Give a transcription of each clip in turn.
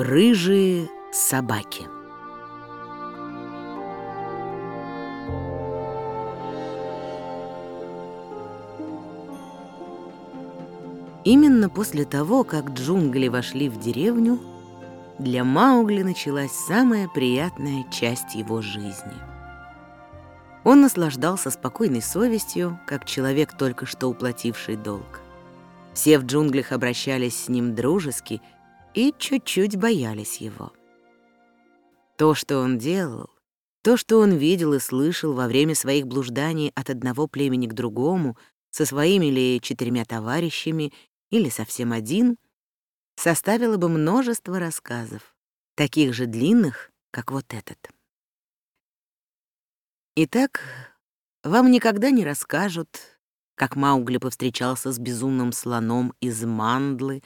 Рыжие собаки. Именно после того, как джунгли вошли в деревню, для Маугли началась самая приятная часть его жизни. Он наслаждался спокойной совестью, как человек, только что уплативший долг. Все в джунглях обращались с ним дружески и чуть-чуть боялись его. То, что он делал, то, что он видел и слышал во время своих блужданий от одного племени к другому, со своими или четырьмя товарищами, или совсем один, составило бы множество рассказов, таких же длинных, как вот этот. Итак, вам никогда не расскажут, как Маугли повстречался с безумным слоном из мандлы,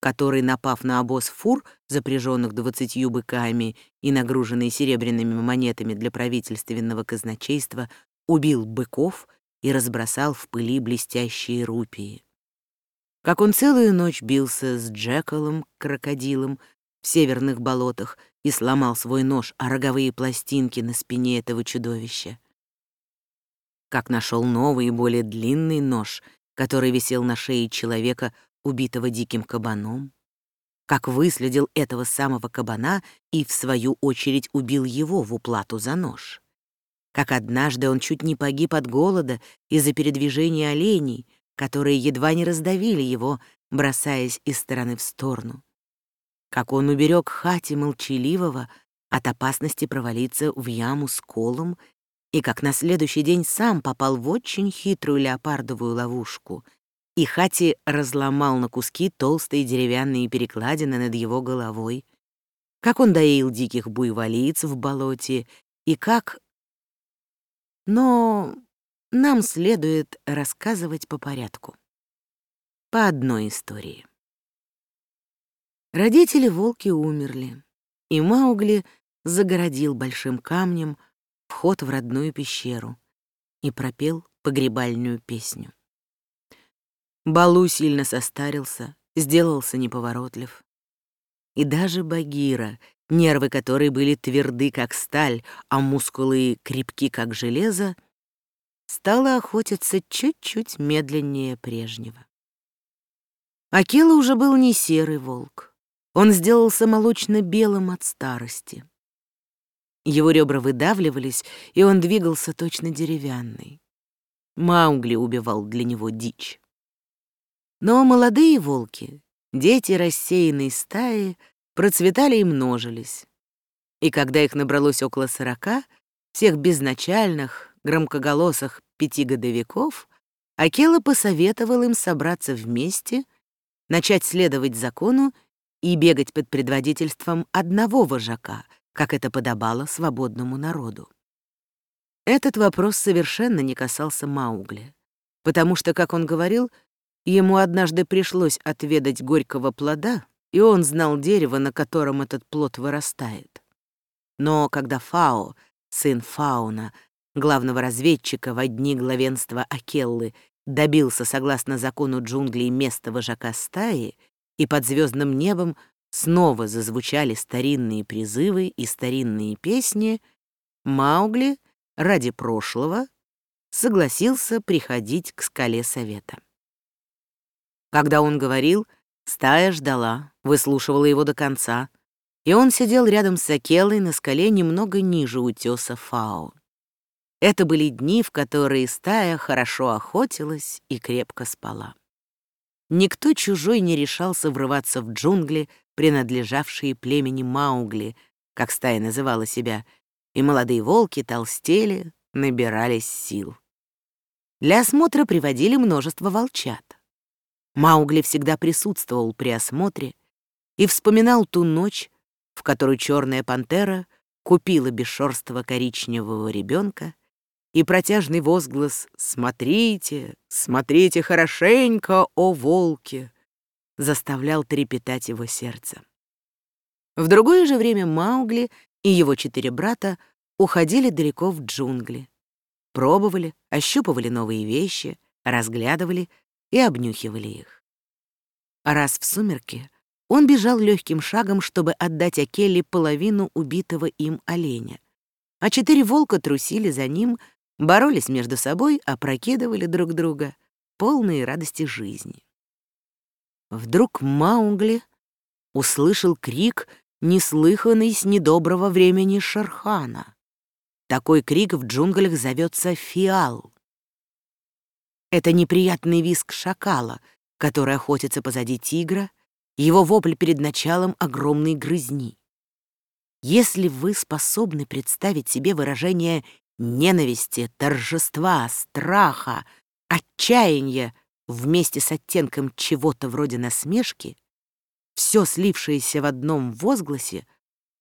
который, напав на обоз фур, запряженных двадцатью быками и нагруженные серебряными монетами для правительственного казначейства, убил быков и разбросал в пыли блестящие рупии. Как он целую ночь бился с Джекалом, крокодилом, в северных болотах и сломал свой нож о роговые пластинки на спине этого чудовища как нашел новый и более длинный нож, который висел на шее человека, убитого диким кабаном, как выследил этого самого кабана и, в свою очередь, убил его в уплату за нож, как однажды он чуть не погиб от голода из-за передвижения оленей, которые едва не раздавили его, бросаясь из стороны в сторону, как он уберег хати молчаливого от опасности провалиться в яму с колом и как на следующий день сам попал в очень хитрую леопардовую ловушку, и Хати разломал на куски толстые деревянные перекладины над его головой, как он доил диких буйволиц в болоте, и как... Но нам следует рассказывать по порядку. По одной истории. Родители волки умерли, и Маугли загородил большим камнем вход в родную пещеру и пропел погребальную песню. Балу сильно состарился, сделался неповоротлив. И даже Багира, нервы которой были тверды, как сталь, а мускулы крепки, как железо, стала охотиться чуть-чуть медленнее прежнего. Акела уже был не серый волк. Он сделался молочно-белым от старости. Его ребра выдавливались, и он двигался точно деревянный. Маугли убивал для него дичь. Но молодые волки, дети рассеянной стаи, процветали и множились. И когда их набралось около сорока, всех безначальных, громкоголосых пятигодовиков, Акела посоветовал им собраться вместе, начать следовать закону и бегать под предводительством одного вожака — как это подобало свободному народу. Этот вопрос совершенно не касался Маугли, потому что, как он говорил, ему однажды пришлось отведать горького плода, и он знал дерево, на котором этот плод вырастает. Но когда Фао, сын Фауна, главного разведчика в дни главенства Акеллы, добился, согласно закону джунглей, места вожака стаи, и под звездным небом снова зазвучали старинные призывы и старинные песни, Маугли ради прошлого согласился приходить к скале совета. Когда он говорил, стая ждала, выслушивала его до конца, и он сидел рядом с Акелой на скале немного ниже утеса Фао. Это были дни, в которые стая хорошо охотилась и крепко спала. Никто чужой не решался врываться в джунгли, принадлежавшие племени Маугли, как стая называла себя, и молодые волки толстели, набирались сил. Для осмотра приводили множество волчат. Маугли всегда присутствовал при осмотре и вспоминал ту ночь, в которую черная пантера купила бесшерстого коричневого ребенка и протяжный возглас «Смотрите, смотрите хорошенько, о волки!» заставлял трепетать его сердце. В другое же время Маугли и его четыре брата уходили далеко в джунгли. Пробовали, ощупывали новые вещи, разглядывали и обнюхивали их. Раз в сумерки Он бежал легким шагом, чтобы отдать Акелли половину убитого им оленя. А четыре волка трусили за ним, боролись между собой, опрокидывали друг друга, полные радости жизни. Вдруг Маугли услышал крик, неслыханный с недоброго времени Шархана. Такой крик в джунглях зовется фиал. Это неприятный визг шакала, который охотится позади тигра, его вопль перед началом огромной грызни. Если вы способны представить себе выражение ненависти, торжества, страха, отчаяния вместе с оттенком чего-то вроде насмешки, все слившееся в одном возгласе —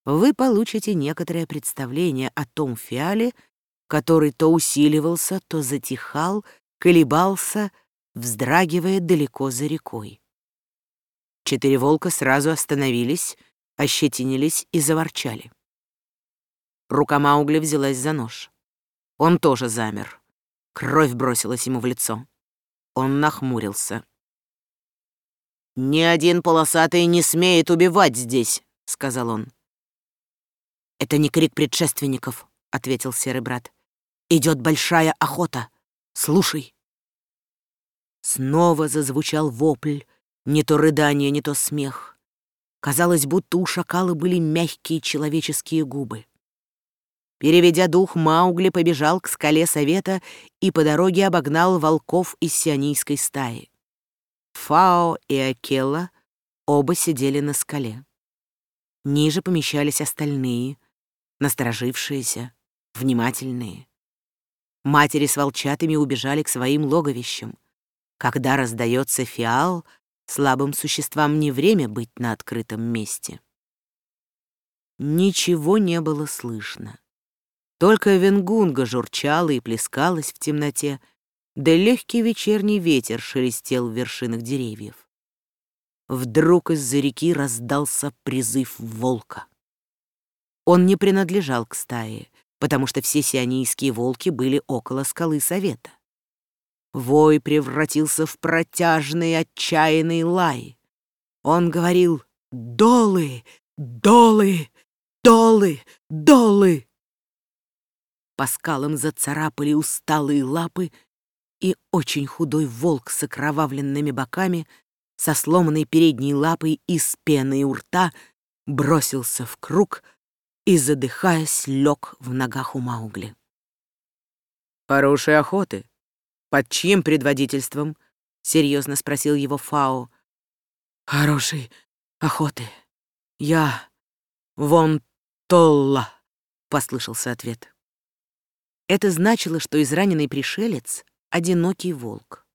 вы получите некоторое представление о том фиале, который то усиливался, то затихал, колебался, вздрагивая далеко за рекой. Четыре волка сразу остановились, ощетинились и заворчали. Рука Маугли взялась за нож. Он тоже замер. Кровь бросилась ему в лицо. Он нахмурился. «Ни один полосатый не смеет убивать здесь», — сказал он. «Это не крик предшественников», — ответил серый брат. «Идет большая охота. Слушай». Снова зазвучал вопль, не то рыдание, не то смех. Казалось, будто у шакала были мягкие человеческие губы. Переведя дух, Маугли побежал к скале совета и по дороге обогнал волков из сионийской стаи. Фао и Акелла оба сидели на скале. Ниже помещались остальные — насторожившиеся, внимательные. Матери с волчатами убежали к своим логовищам. Когда раздается фиал, слабым существам не время быть на открытом месте. Ничего не было слышно. Только венгунга журчала и плескалась в темноте, да легкий вечерний ветер шелестел в вершинах деревьев. Вдруг из-за реки раздался призыв волка. Он не принадлежал к стае, потому что все сионийские волки были около скалы Совета. Вой превратился в протяжный отчаянный лай. Он говорил «Долы! Долы! Долы! Долы!» По скалам зацарапали усталые лапы, и очень худой волк с окровавленными боками, со сломанной передней лапой и с пеной у рта, бросился в круг — и, задыхаясь, лег в ногах у Маугли. «Хорошей охоты. Под чьим предводительством?» — серьезно спросил его Фао. «Хорошей охоты. Я вон Толла», — послышался ответ. Это значило, что израненный пришелец — одинокий волк,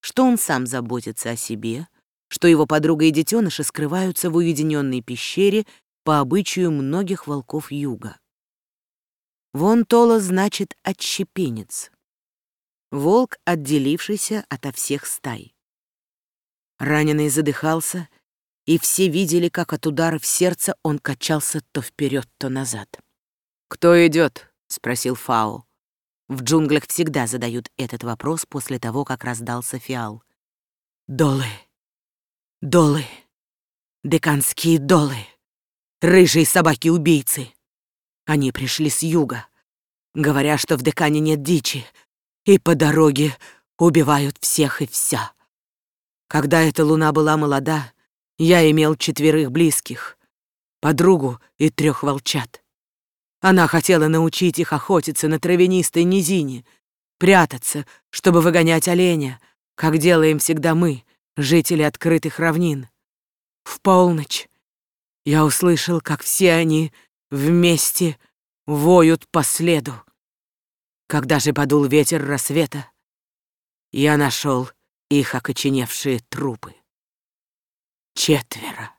что он сам заботится о себе, что его подруга и детеныши скрываются в уединенной пещере по обычаю многих волков юга. Вон Тола значит «отщепенец». Волк, отделившийся ото всех стай. Раненый задыхался, и все видели, как от удара в сердце он качался то вперед, то назад. «Кто идет? спросил Фао. В джунглях всегда задают этот вопрос после того, как раздался фиал. «Долы! Долы! Деканские долы!» Рыжие собаки-убийцы. Они пришли с юга, говоря, что в Декане нет дичи, и по дороге убивают всех и вся. Когда эта луна была молода, я имел четверых близких, подругу и трех волчат. Она хотела научить их охотиться на травянистой низине, прятаться, чтобы выгонять оленя, как делаем всегда мы, жители открытых равнин. В полночь я услышал, как все они вместе воют по следу. Когда же подул ветер рассвета, я нашел их окоченевшие трупы. Четверо.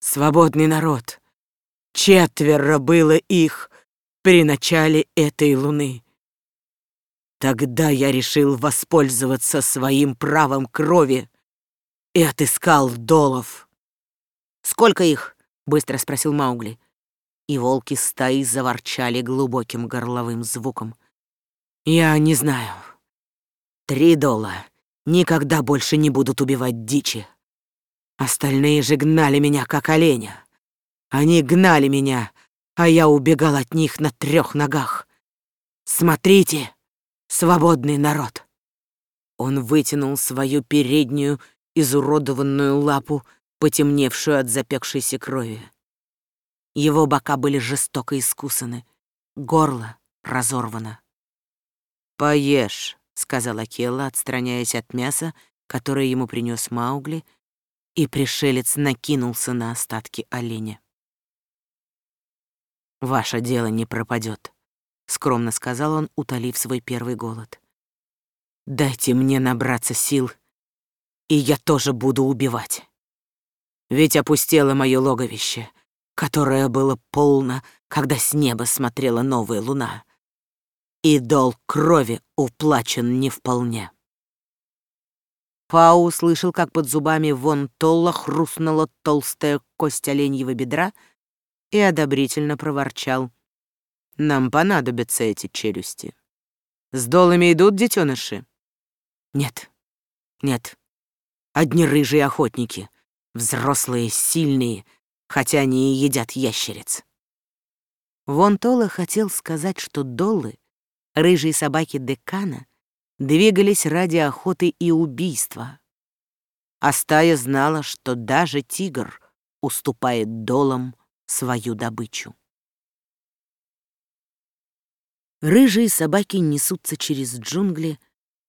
Свободный народ. Четверо было их при начале этой луны. Тогда я решил воспользоваться своим правом крови и отыскал долов. «Сколько их?» — быстро спросил Маугли. И волки стаи заворчали глубоким горловым звуком. «Я не знаю. Три дола никогда больше не будут убивать дичи. Остальные же гнали меня, как оленя. Они гнали меня, а я убегал от них на трех ногах. Смотрите, свободный народ. Он вытянул свою переднюю изуродованную лапу, потемневшую от запекшейся крови. Его бока были жестоко искусаны, горло разорвано. «Поешь», — сказала Келла, отстраняясь от мяса, которое ему принес Маугли, и пришелец накинулся на остатки оленя. «Ваше дело не пропадет», — скромно сказал он, утолив свой первый голод. «Дайте мне набраться сил, и я тоже буду убивать. Ведь опустело мое логовище, которое было полно, когда с неба смотрела новая луна, и долг крови уплачен не вполне». Пау услышал, как под зубами вон Толла хрустнула толстая кость оленьего бедра и одобрительно проворчал. «Нам понадобятся эти челюсти. С долами идут детеныши?» «Нет, нет. Одни рыжие охотники, взрослые, сильные, хотя они и едят ящериц». Вон Толла хотел сказать, что доллы, рыжие собаки Декана, двигались ради охоты и убийства. А стая знала, что даже тигр уступает долам свою добычу. Рыжие собаки несутся через джунгли,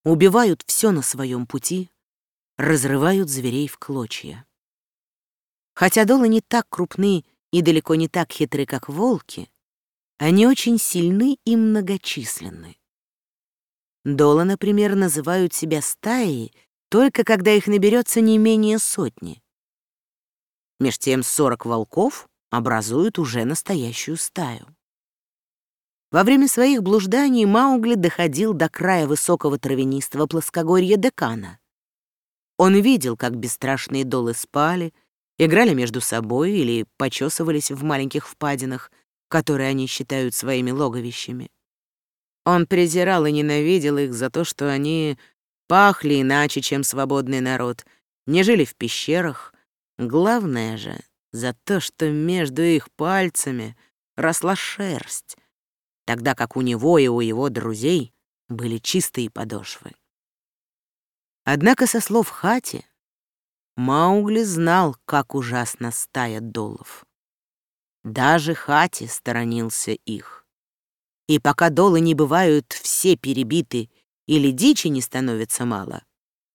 убивают все на своем пути, разрывают зверей в клочья. Хотя долы не так крупны и далеко не так хитры, как волки, они очень сильны и многочисленны. Дола, например, называют себя стаей только когда их наберется не менее сотни. Меж тем сорок волков образуют уже настоящую стаю. Во время своих блужданий Маугли доходил до края высокого травянистого плоскогорья Декана. Он видел, как бесстрашные долы спали, играли между собой или почесывались в маленьких впадинах, которые они считают своими логовищами. Он презирал и ненавидел их за то, что они пахли иначе, чем свободный народ, не жили в пещерах. Главное же, за то, что между их пальцами росла шерсть, тогда как у него и у его друзей были чистые подошвы. Однако, со слов Хати, Маугли знал, как ужасно стая долов. Даже Хати сторонился их. И пока долы не бывают все перебиты или дичи не становится мало,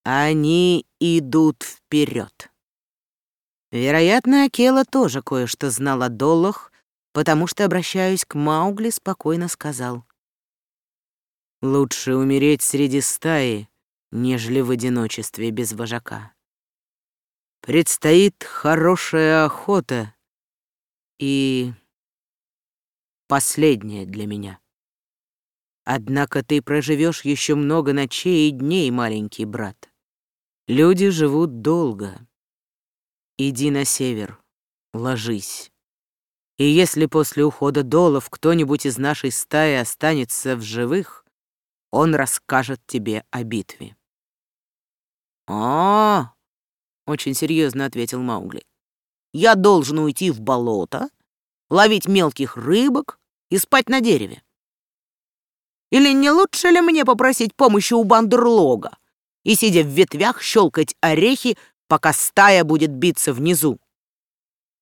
они идут вперед. Вероятно, Акела тоже кое-что знал о доллах, потому что, обращаясь к Маугли, спокойно сказал. «Лучше умереть среди стаи, нежели в одиночестве без вожака. Предстоит хорошая охота и последняя для меня. Однако ты проживешь еще много ночей и дней, маленький брат. Люди живут долго. Иди на север, ложись. И если после ухода долов кто-нибудь из нашей стаи останется в живых, он расскажет тебе о битве. -а, -а очень серьезно ответил Маугли. Я должен уйти в болото, ловить мелких рыбок и спать на дереве? Или не лучше ли мне попросить помощи у бандерлога и, сидя в ветвях, щелкать орехи, пока стая будет биться внизу?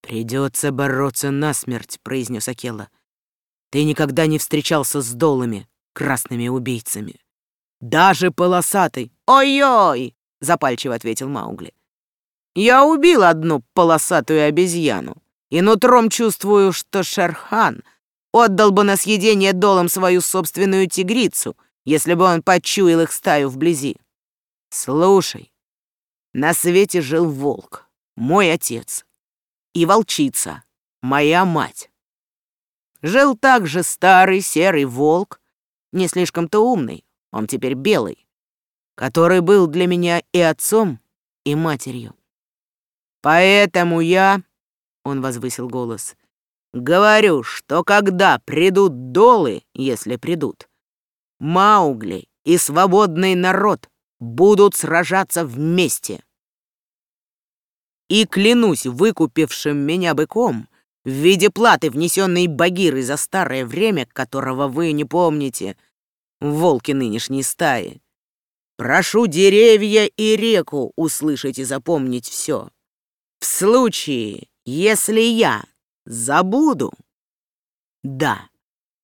«Придется бороться насмерть», — произнес Акела. «Ты никогда не встречался с долами, красными убийцами. Даже полосатый». «Ой-ой!» — запальчиво ответил Маугли. «Я убил одну полосатую обезьяну, и нутром чувствую, что Шерхан — Отдал бы на съедение долом свою собственную тигрицу, если бы он почуял их стаю вблизи. Слушай, на свете жил волк, мой отец, и волчица, моя мать. Жил также старый серый волк, не слишком-то умный, он теперь белый, который был для меня и отцом, и матерью. Поэтому я, — он возвысил голос, — Говорю, что когда придут долы, если придут, Маугли и свободный народ будут сражаться вместе. и клянусь выкупившим меня быком в виде платы, внесенной Багирой за старое время, которого вы не помните, волки нынешней стаи. Прошу деревья и реку услышать и запомнить все. В случае, если я забуду, да,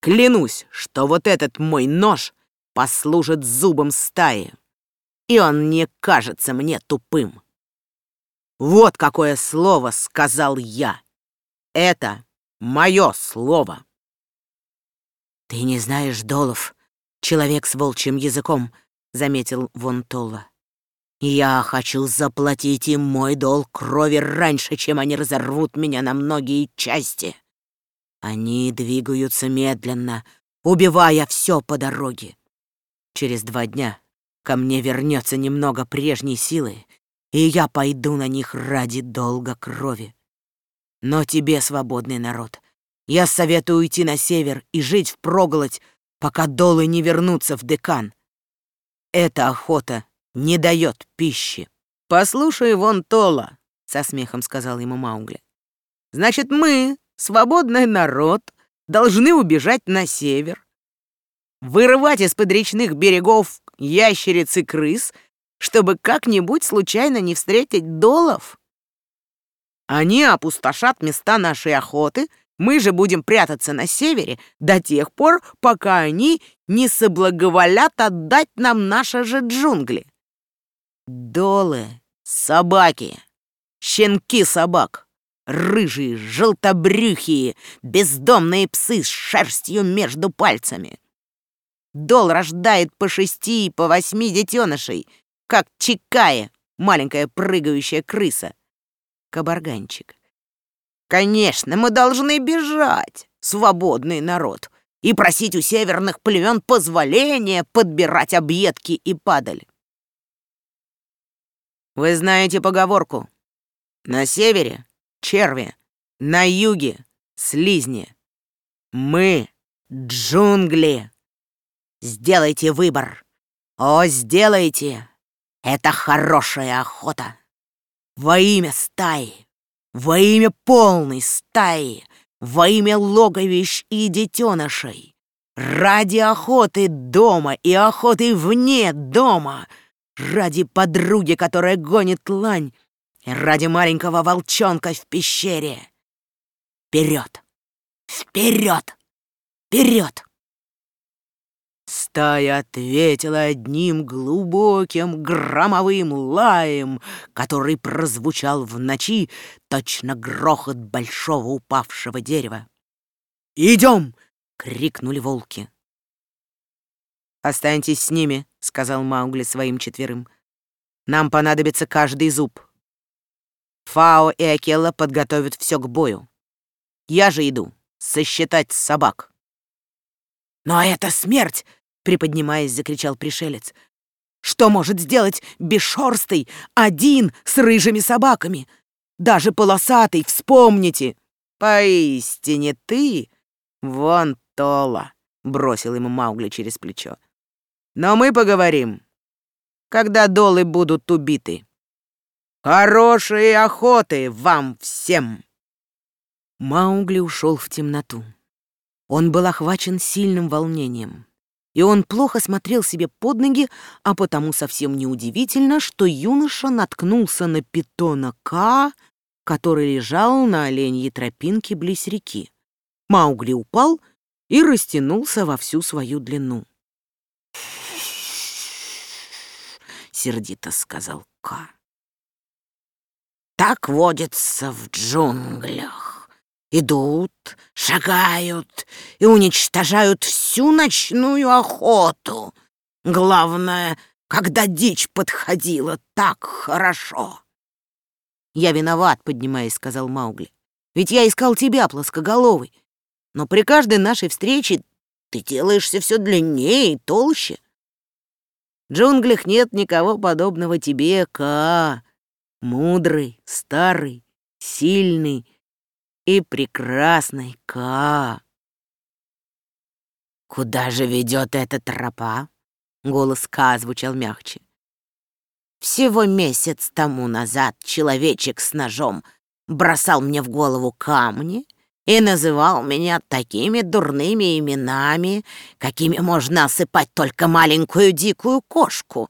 клянусь, что вот этот мой нож послужит зубом стаи, и он не кажется мне тупым. Вот какое слово сказал я. Это мое слово. Ты не знаешь, Долов, человек с волчьим языком, заметил Вон Толла. Я хочу заплатить им мой долг крови раньше, чем они разорвут меня на многие части. Они двигаются медленно, убивая все по дороге. Через два дня ко мне вернется немного прежней силы, и я пойду на них ради долга крови. Но тебе, свободный народ, я советую уйти на север и жить впроголодь, пока долы не вернутся в декан. Эта охота не дает пищи. «Послушай, вон Тола», — со смехом сказал ему Маугли. «Значит, мы, свободный народ, должны убежать на север, вырывать из-под речных берегов ящериц и крыс — чтобы как-нибудь случайно не встретить долов. Они опустошат места нашей охоты, мы же будем прятаться на севере до тех пор, пока они не соблаговолят отдать нам наши же джунгли. Долы, собаки, щенки собак, рыжие, желтобрюхие, бездомные псы с шерстью между пальцами. Дол рождает по шести и по восьми детенышей, как Чикая, маленькая прыгающая крыса. Кабарганчик. Конечно, мы должны бежать, свободный народ, и просить у северных племен позволения подбирать объедки и падаль. Вы знаете поговорку. На севере — черви, на юге — слизни. Мы — джунгли. Сделайте выбор. О, сделайте! Это хорошая охота. Во имя стаи, во имя полной стаи, во имя логовищ и детенышей, ради охоты дома и охоты вне дома, ради подруги, которая гонит лань, и ради маленького волчонка в пещере. Вперед! Вперед! Вперед! Стая ответила одним глубоким громовым лаем, который прозвучал в ночи, точно грохот большого упавшего дерева. «Идем!» — крикнули волки. «Останьтесь с ними», — сказал Маугли своим четверым. «Нам понадобится каждый зуб. Фао и Акелла подготовят все к бою. Я же иду сосчитать собак». «Но это смерть!» — приподнимаясь, закричал пришелец. «Что может сделать бесшорстый один с рыжими собаками? Даже полосатый, вспомните!» «Поистине ты, вон Тола!» — бросил ему Маугли через плечо. «Но мы поговорим, когда долы будут убиты. Хорошей охоты вам всем!» Маугли ушел в темноту. Он был охвачен сильным волнением. И он плохо смотрел себе под ноги, а потому совсем неудивительно, что юноша наткнулся на питона К, который лежал на оленьей тропинке близ реки. Маугли упал и растянулся во всю свою длину. Сердито сказал К. Так водится в джунглях идут, шагают и уничтожают всю ночную охоту. Главное, когда дичь подходила так хорошо. «Я виноват», — поднимаясь, — сказал Маугли. «Ведь я искал тебя, плоскоголовый. Но при каждой нашей встрече ты делаешься все длиннее и толще. В джунглях нет никого подобного тебе, Ка. Мудрый, старый, сильный, и прекрасной Ка. «Куда же ведет эта тропа?» — голос Ка звучал мягче. Всего месяц тому назад человечек с ножом бросал мне в голову камни и называл меня такими дурными именами, какими можно осыпать только маленькую дикую кошку,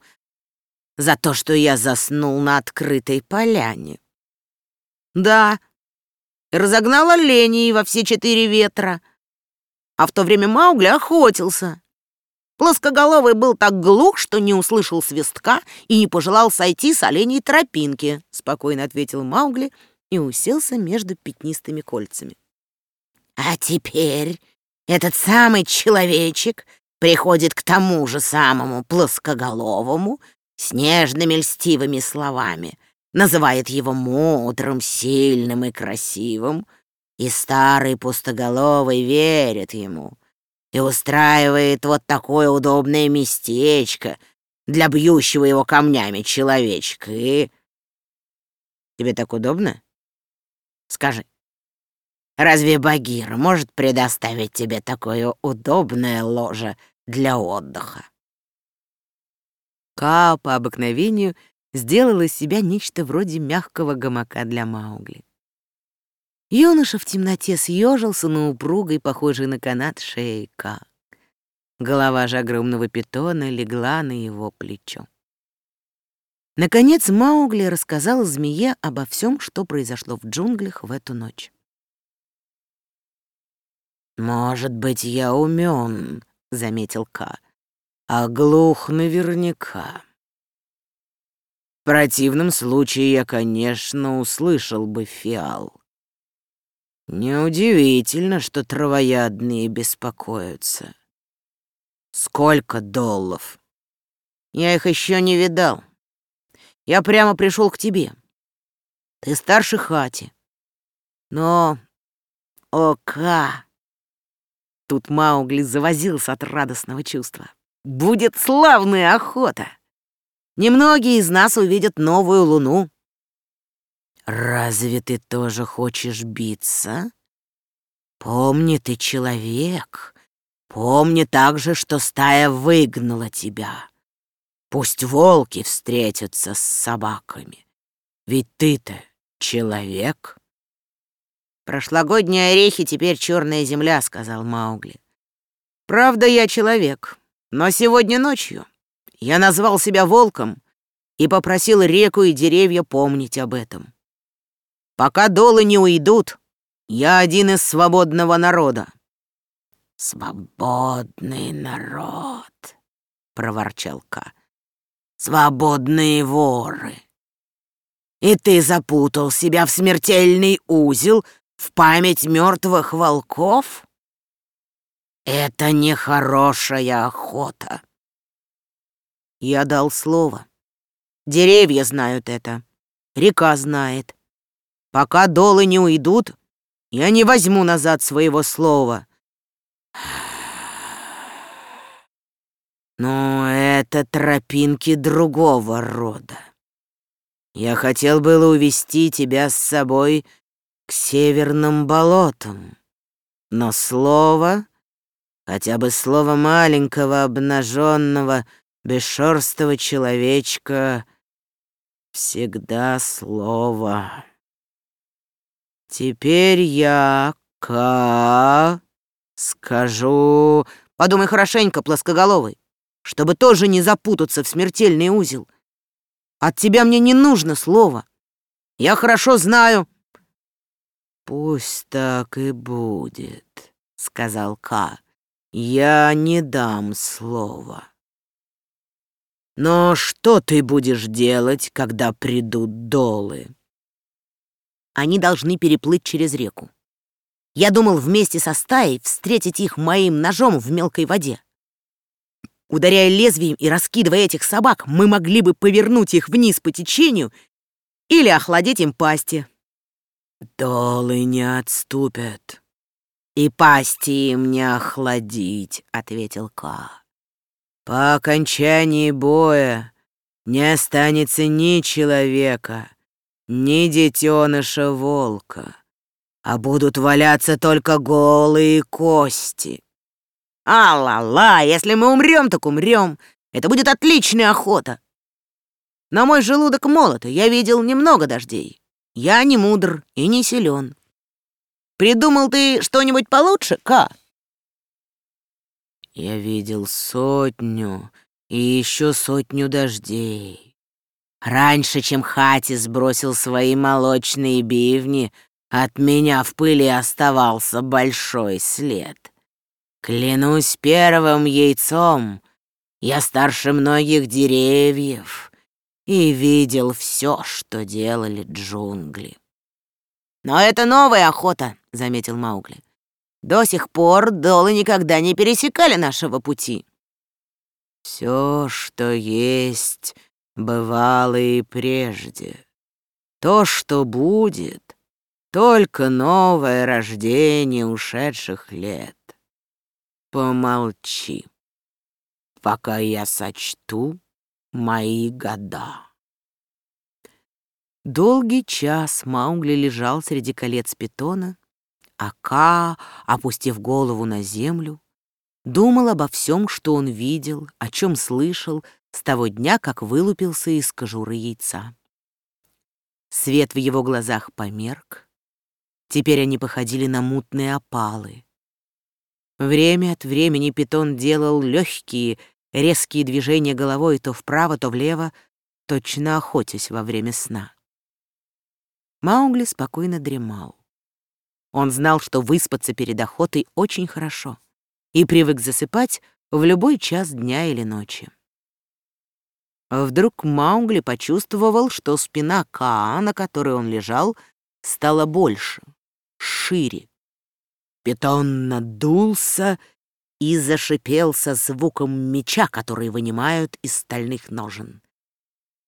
за то, что я заснул на открытой поляне. Да, разогнал оленей во все четыре ветра, а в то время Маугли охотился. Плоскоголовый был так глух, что не услышал свистка и не пожелал сойти с оленей тропинки, спокойно ответил Маугли и уселся между пятнистыми кольцами. А теперь этот самый человечек приходит к тому же самому плоскоголовому с нежными льстивыми словами, называет его мудрым, сильным и красивым, и старый пустоголовый верит ему и устраивает вот такое удобное местечко для бьющего его камнями человечка. И... Тебе так удобно? Скажи. Разве Багира может предоставить тебе такое удобное ложе для отдыха? Ка по обыкновению сделала из себя нечто вроде мягкого гамака для Маугли. Юноша в темноте съежился на упругой, похожей на канат, шее Ка. Голова же огромного питона легла на его плечо. Наконец Маугли рассказал змее обо всем, что произошло в джунглях в эту ночь. «Может быть, я умен», — заметил Ка, — «а глух наверняка. В противном случае я, конечно, услышал бы фиал. Неудивительно, что травоядные беспокоятся. Сколько доллов? Я их еще не видал. Я прямо пришел к тебе. Ты старше Хати. Но, о, Ка, Тут Маугли завозился от радостного чувства. «Будет славная охота! Немногие из нас увидят новую луну». «Разве ты тоже хочешь биться? Помни, ты человек. Помни также, что стая выгнала тебя. Пусть волки встретятся с собаками. Ведь ты-то человек». «Прошлогодние орехи теперь черная земля», — сказал Маугли. «Правда, я человек, но сегодня ночью я назвал себя волком и попросил реку и деревья помнить об этом. Пока долы не уйдут, я один из свободного народа». «Свободный народ», — проворчал Ка. «Свободные воры. И ты запутал себя в смертельный узел, в память мертвых волков? Это нехорошая охота. Я дал слово. Деревья знают это. Река знает. Пока долы не уйдут, я не возьму назад своего слова. Но это тропинки другого рода. Я хотел было увести тебя с собой к северным болотам. Но слово, хотя бы слово маленького обнаженного бесшерстого человечка, всегда слово. Теперь я, Ка, скажу... Подумай хорошенько, плоскоголовый, чтобы тоже не запутаться в смертельный узел. От тебя мне не нужно слова. Я хорошо знаю, «Пусть так и будет», — сказал Ка. «Я не дам слова». «Но что ты будешь делать, когда придут долы?» «Они должны переплыть через реку. Я думал вместе со стаей встретить их моим ножом в мелкой воде. Ударяя лезвием и раскидывая этих собак, мы могли бы повернуть их вниз по течению или охладить им пасти». «Долы не отступят, и пасти им не охладить», — ответил Ка. «По окончании боя не останется ни человека, ни детеныша волка, а будут валяться только голые кости». «А-ла-ла, если мы умрем, так умрем. Это будет отличная охота. Но мой желудок молот, и я видел немного дождей. Я не мудр и не силен. Придумал ты что-нибудь получше, Ка? Я видел сотню и еще сотню дождей. Раньше, чем Хати сбросил свои молочные бивни, от меня в пыли оставался большой след. Клянусь первым яйцом, я старше многих деревьев и видел все, что делали джунгли. «Но это новая охота», — заметил Маугли. До сих пор долы никогда не пересекали нашего пути. Все, что есть, бывало и прежде. То, что будет, только новое рождение ушедших лет. Помолчи, пока я сочту мои года. Долгий час Маугли лежал среди колец питона а Ка, опустив голову на землю, думал обо всем, что он видел, о чем слышал с того дня, как вылупился из кожуры яйца. Свет в его глазах померк. Теперь они походили на мутные опалы. Время от времени питон делал легкие, резкие движения головой то вправо, то влево, точно охотясь во время сна. Маугли спокойно дремал. Он знал, что выспаться перед охотой очень хорошо и привык засыпать в любой час дня или ночи. Вдруг Маугли почувствовал, что спина Каа, на которой он лежал, стала больше, шире. Питон надулся и зашипел со звуком меча, который вынимают из стальных ножен.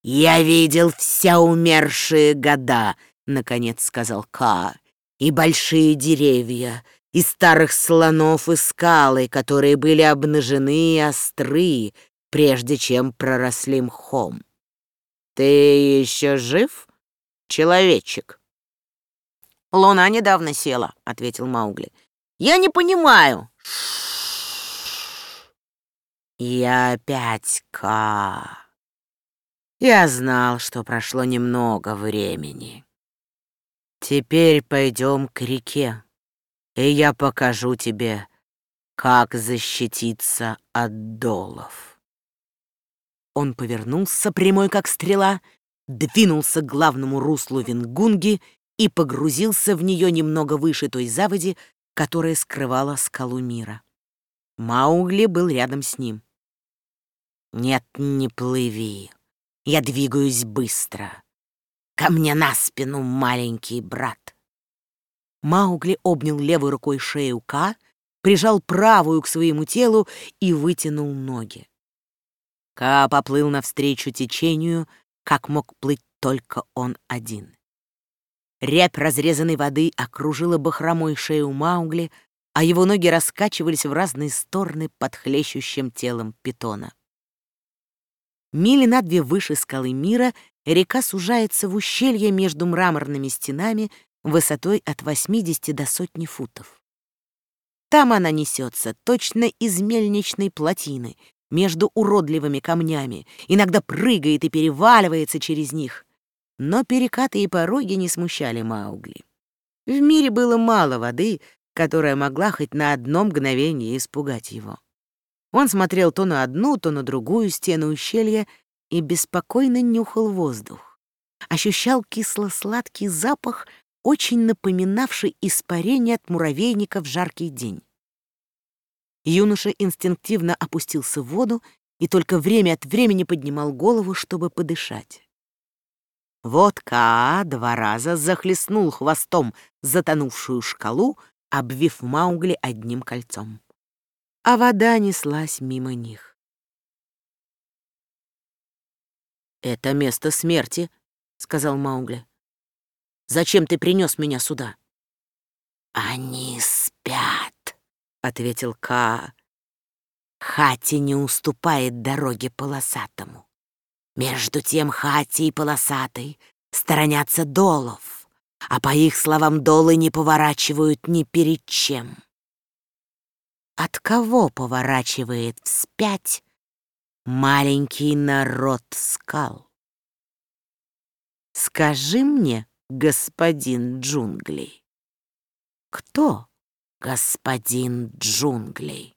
«Я видел все умершие года», — наконец сказал Каа и большие деревья, и старых слонов и скалы, которые были обнажены и остры, прежде чем проросли мхом. «Ты еще жив, человечек?» «Луна недавно села», — ответил Маугли. «Я не понимаю». «Я опять Ка. Я знал, что прошло немного времени». Теперь пойдем к реке, и я покажу тебе, как защититься от долов. Он повернулся прямой, как стрела, двинулся к главному руслу Вингунги и погрузился в нее немного выше той заводи, которая скрывала скалу мира. Маугли был рядом с ним. «Нет, не плыви. Я двигаюсь быстро. Ко мне на спину, маленький брат!» Маугли обнял левой рукой шею Ка, прижал правую к своему телу и вытянул ноги. Ка поплыл навстречу течению, как мог плыть только он один. Рябь разрезанной воды окружила бахромой шею Маугли, а его ноги раскачивались в разные стороны под хлещущим телом питона. Мили на две выше скалы мира река сужается в ущелье между мраморными стенами высотой от 80 до сотни футов. Там она несется точно из мельничной плотины, между уродливыми камнями, иногда прыгает и переваливается через них. Но перекаты и пороги не смущали Маугли. В мире было мало воды, которая могла хоть на одно мгновение испугать его. Он смотрел то на одну, то на другую стену ущелья и беспокойно нюхал воздух. Ощущал кисло-сладкий запах, очень напоминавший испарение от муравейника в жаркий день. Юноша инстинктивно опустился в воду и только время от времени поднимал голову, чтобы подышать. Вот Каа два раза захлестнул хвостом затонувшую шкалу, обвив Маугли одним кольцом. А вода неслась мимо них. «Это место смерти», — сказал Маугли. «Зачем ты принес меня сюда?» «Они спят», — ответил Ка. «Хати не уступает дороге полосатому. Между тем Хати и полосатый сторонятся долов, а по их словам долы не поворачивают ни перед чем». От кого поворачивает вспять маленький народ скал. Скажи мне, господин джунглей, кто господин джунглей?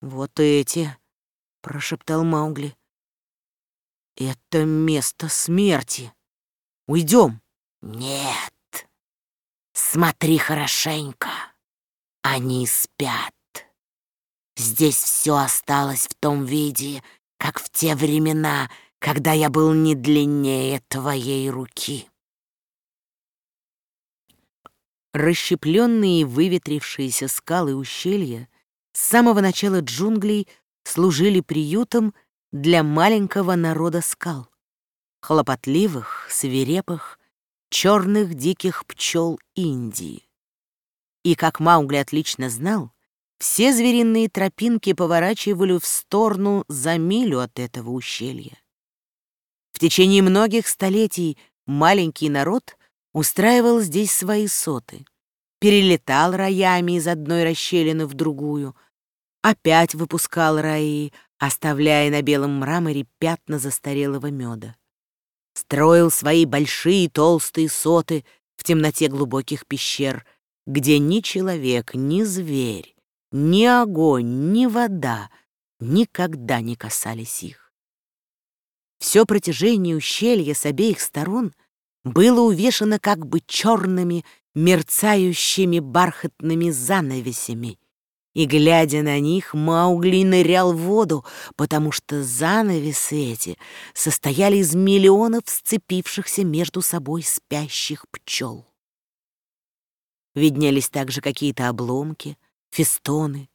Вот эти, прошептал Маугли. Это место смерти. Уйдем. Нет. Смотри хорошенько. Они спят. Здесь все осталось в том виде, как в те времена, когда я был не длиннее твоей руки. Расщепленные и выветрившиеся скалы ущелья с самого начала джунглей служили приютом для маленького народа скал, хлопотливых, свирепых, черных диких пчел Индии. И, как Маугли отлично знал, все звериные тропинки поворачивали в сторону за милю от этого ущелья. В течение многих столетий маленький народ устраивал здесь свои соты, перелетал роями из одной расщелины в другую, опять выпускал раи, оставляя на белом мраморе пятна застарелого меда. Строил свои большие толстые соты в темноте глубоких пещер, где ни человек, ни зверь, ни огонь, ни вода никогда не касались их. Все протяжение ущелья с обеих сторон было увешано как бы черными, мерцающими бархатными занавесями, и, глядя на них, Маугли нырял в воду, потому что занавесы эти состояли из миллионов сцепившихся между собой спящих пчел. Виднелись также какие-то обломки, фестоны,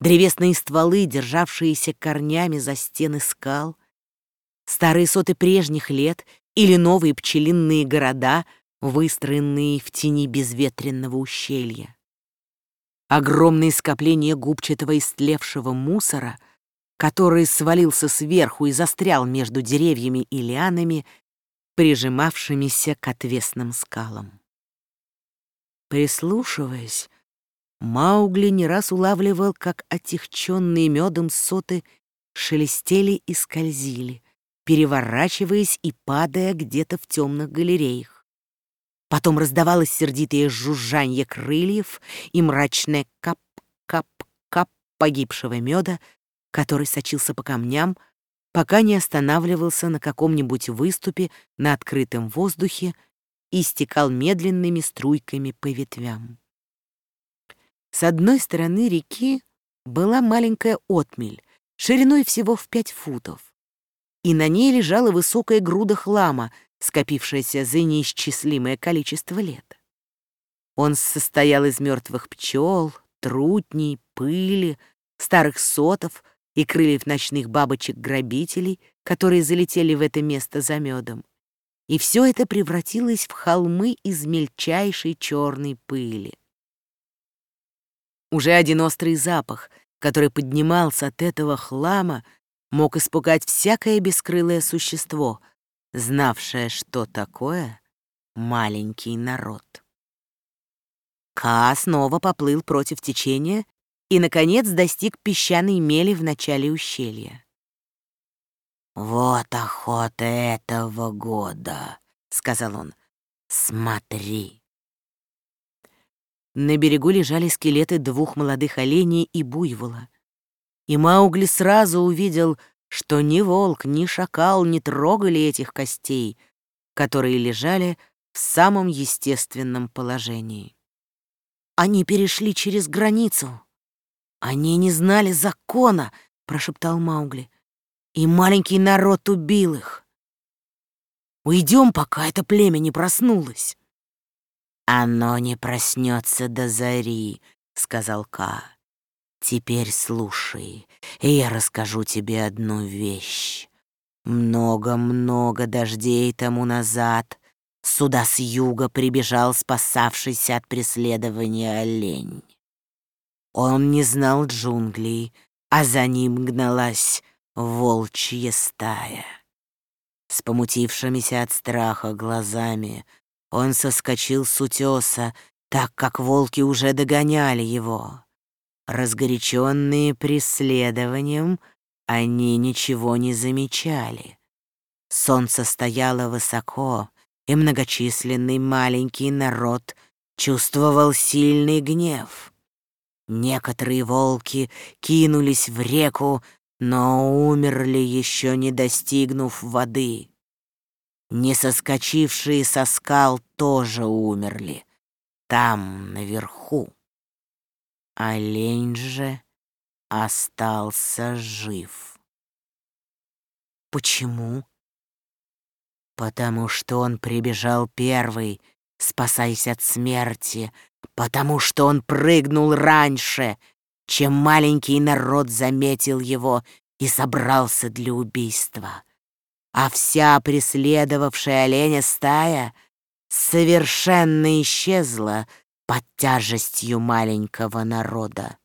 древесные стволы, державшиеся корнями за стены скал, старые соты прежних лет или новые пчелиные города, выстроенные в тени безветренного ущелья огромные скопления губчатого истлевшего мусора, который свалился сверху и застрял между деревьями и лианами, прижимавшимися к отвесным скалам. Прислушиваясь, Маугли не раз улавливал, как отягченные медом соты шелестели и скользили, переворачиваясь и падая где-то в темных галереях. Потом раздавалось сердитое жужжанье крыльев и мрачное кап-кап-кап погибшего меда, который сочился по камням, пока не останавливался на каком-нибудь выступе на открытом воздухе и стекал медленными струйками по ветвям. С одной стороны реки была маленькая отмель, шириной всего в пять футов, и на ней лежала высокая груда хлама, скопившаяся за неисчислимое количество лет. Он состоял из мертвых пчел, трутней, пыли, старых сотов и крыльев ночных бабочек-грабителей, которые залетели в это место за медом. И все это превратилось в холмы из мельчайшей черной пыли. Уже один острый запах, который поднимался от этого хлама, мог испугать всякое бескрылое существо — знавшая, что такое маленький народ. Ка снова поплыл против течения и, наконец, достиг песчаной мели в начале ущелья. «Вот охота этого года», — сказал он. «Смотри». На берегу лежали скелеты двух молодых оленей и буйвола. И Маугли сразу увидел — что ни волк, ни шакал не трогали этих костей, которые лежали в самом естественном положении. «Они перешли через границу. Они не знали закона», — прошептал Маугли. «И маленький народ убил их. Уйдем, пока это племя не проснулось». «Оно не проснется до зари», — сказал Ка. Теперь слушай, и я расскажу тебе одну вещь. Много-много дождей тому назад сюда с юга прибежал спасавшийся от преследования олень. Он не знал джунглей, а за ним гналась волчья стая. С помутившимися от страха глазами он соскочил с утеса, так как волки уже догоняли его. Разгоряченные преследованием, они ничего не замечали. солнце стояло высоко, и многочисленный маленький народ чувствовал сильный гнев. Некоторые волки кинулись в реку, но умерли, еще не достигнув воды. Не соскочившие со скал тоже умерли, там, наверху. Олень же остался жив. Почему? Потому что он прибежал первый, спасаясь от смерти, потому что он прыгнул раньше, чем маленький народ заметил его и собрался для убийства. А вся преследовавшая оленя стая совершенно исчезла под тяжестью маленького народа.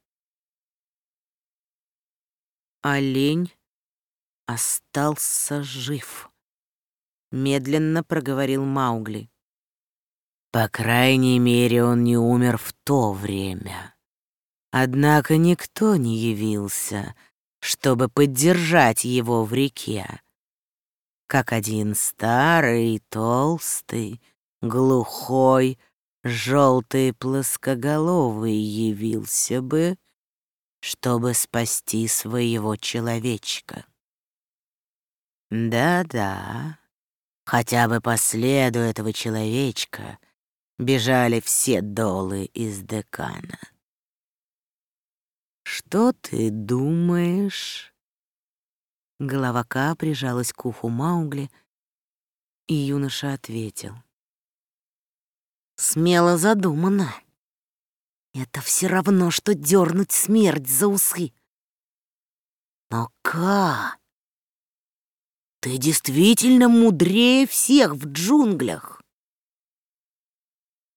Олень остался жив, медленно проговорил Маугли. По крайней мере, он не умер в то время. Однако никто не явился, чтобы поддержать его в реке. Как один старый, толстый, глухой, желтый плоскоголовый явился бы, чтобы спасти своего человечка. Да-да, хотя бы по следу этого человечка бежали все долы из декана. «Что ты думаешь?» Голова Ка прижалась к уху Маугли, и юноша ответил. «Смело задумано. Это все равно, что дернуть смерть за усы. Но Ка, ты действительно мудрее всех в джунглях».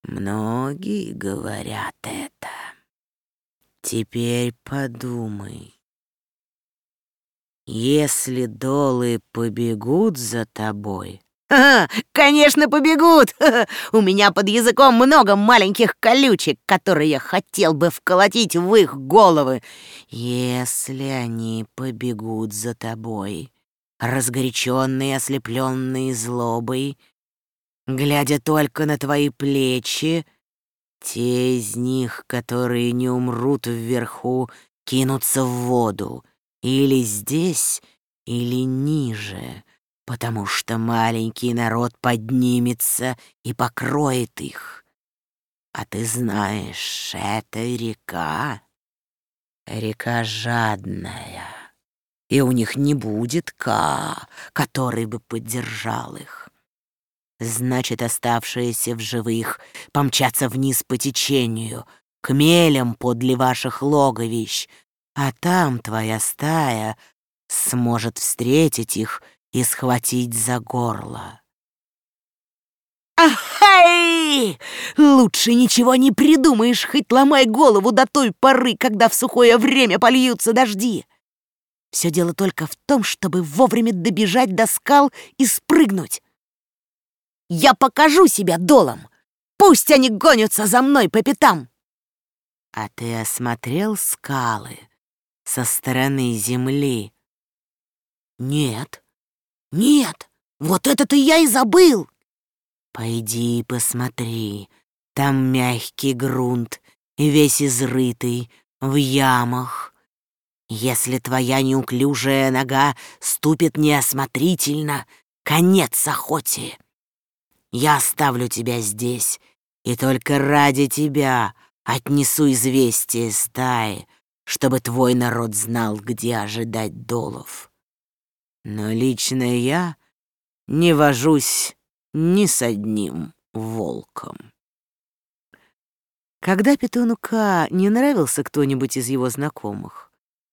«Многие говорят это». Теперь подумай. Если долы побегут за тобой... «Ага, конечно, побегут! У меня под языком много маленьких колючек, которые я хотел бы вколотить в их головы. Если они побегут за тобой, разгоряченные, ослепленные злобой, глядя только на твои плечи, те из них, которые не умрут вверху, кинутся в воду, или здесь, или ниже, потому что маленький народ поднимется и покроет их. А ты знаешь, это река, река жадная, и у них не будет Ка, который бы поддержал их. Значит, оставшиеся в живых помчатся вниз по течению, к мелям подле ваших логовищ, а там твоя стая сможет встретить их и схватить за горло. Ахай! Лучше ничего не придумаешь, хоть ломай голову до той поры, когда в сухое время польются дожди. Все дело только в том, чтобы вовремя добежать до скал и спрыгнуть. Я покажу себя долом. Пусть они гонятся за мной по пятам. А ты осмотрел скалы со стороны земли? Нет, нет, вот это-то я и забыл. Пойди и посмотри, там мягкий грунт весь изрытый, в ямах. Если твоя неуклюжая нога ступит неосмотрительно, конец охоте. Я оставлю тебя здесь, и только ради тебя отнесу известие стаи, чтобы твой народ знал, где ожидать долов. Но лично я не вожусь ни с одним волком. Когда Петунука не нравился кто-нибудь из его знакомых,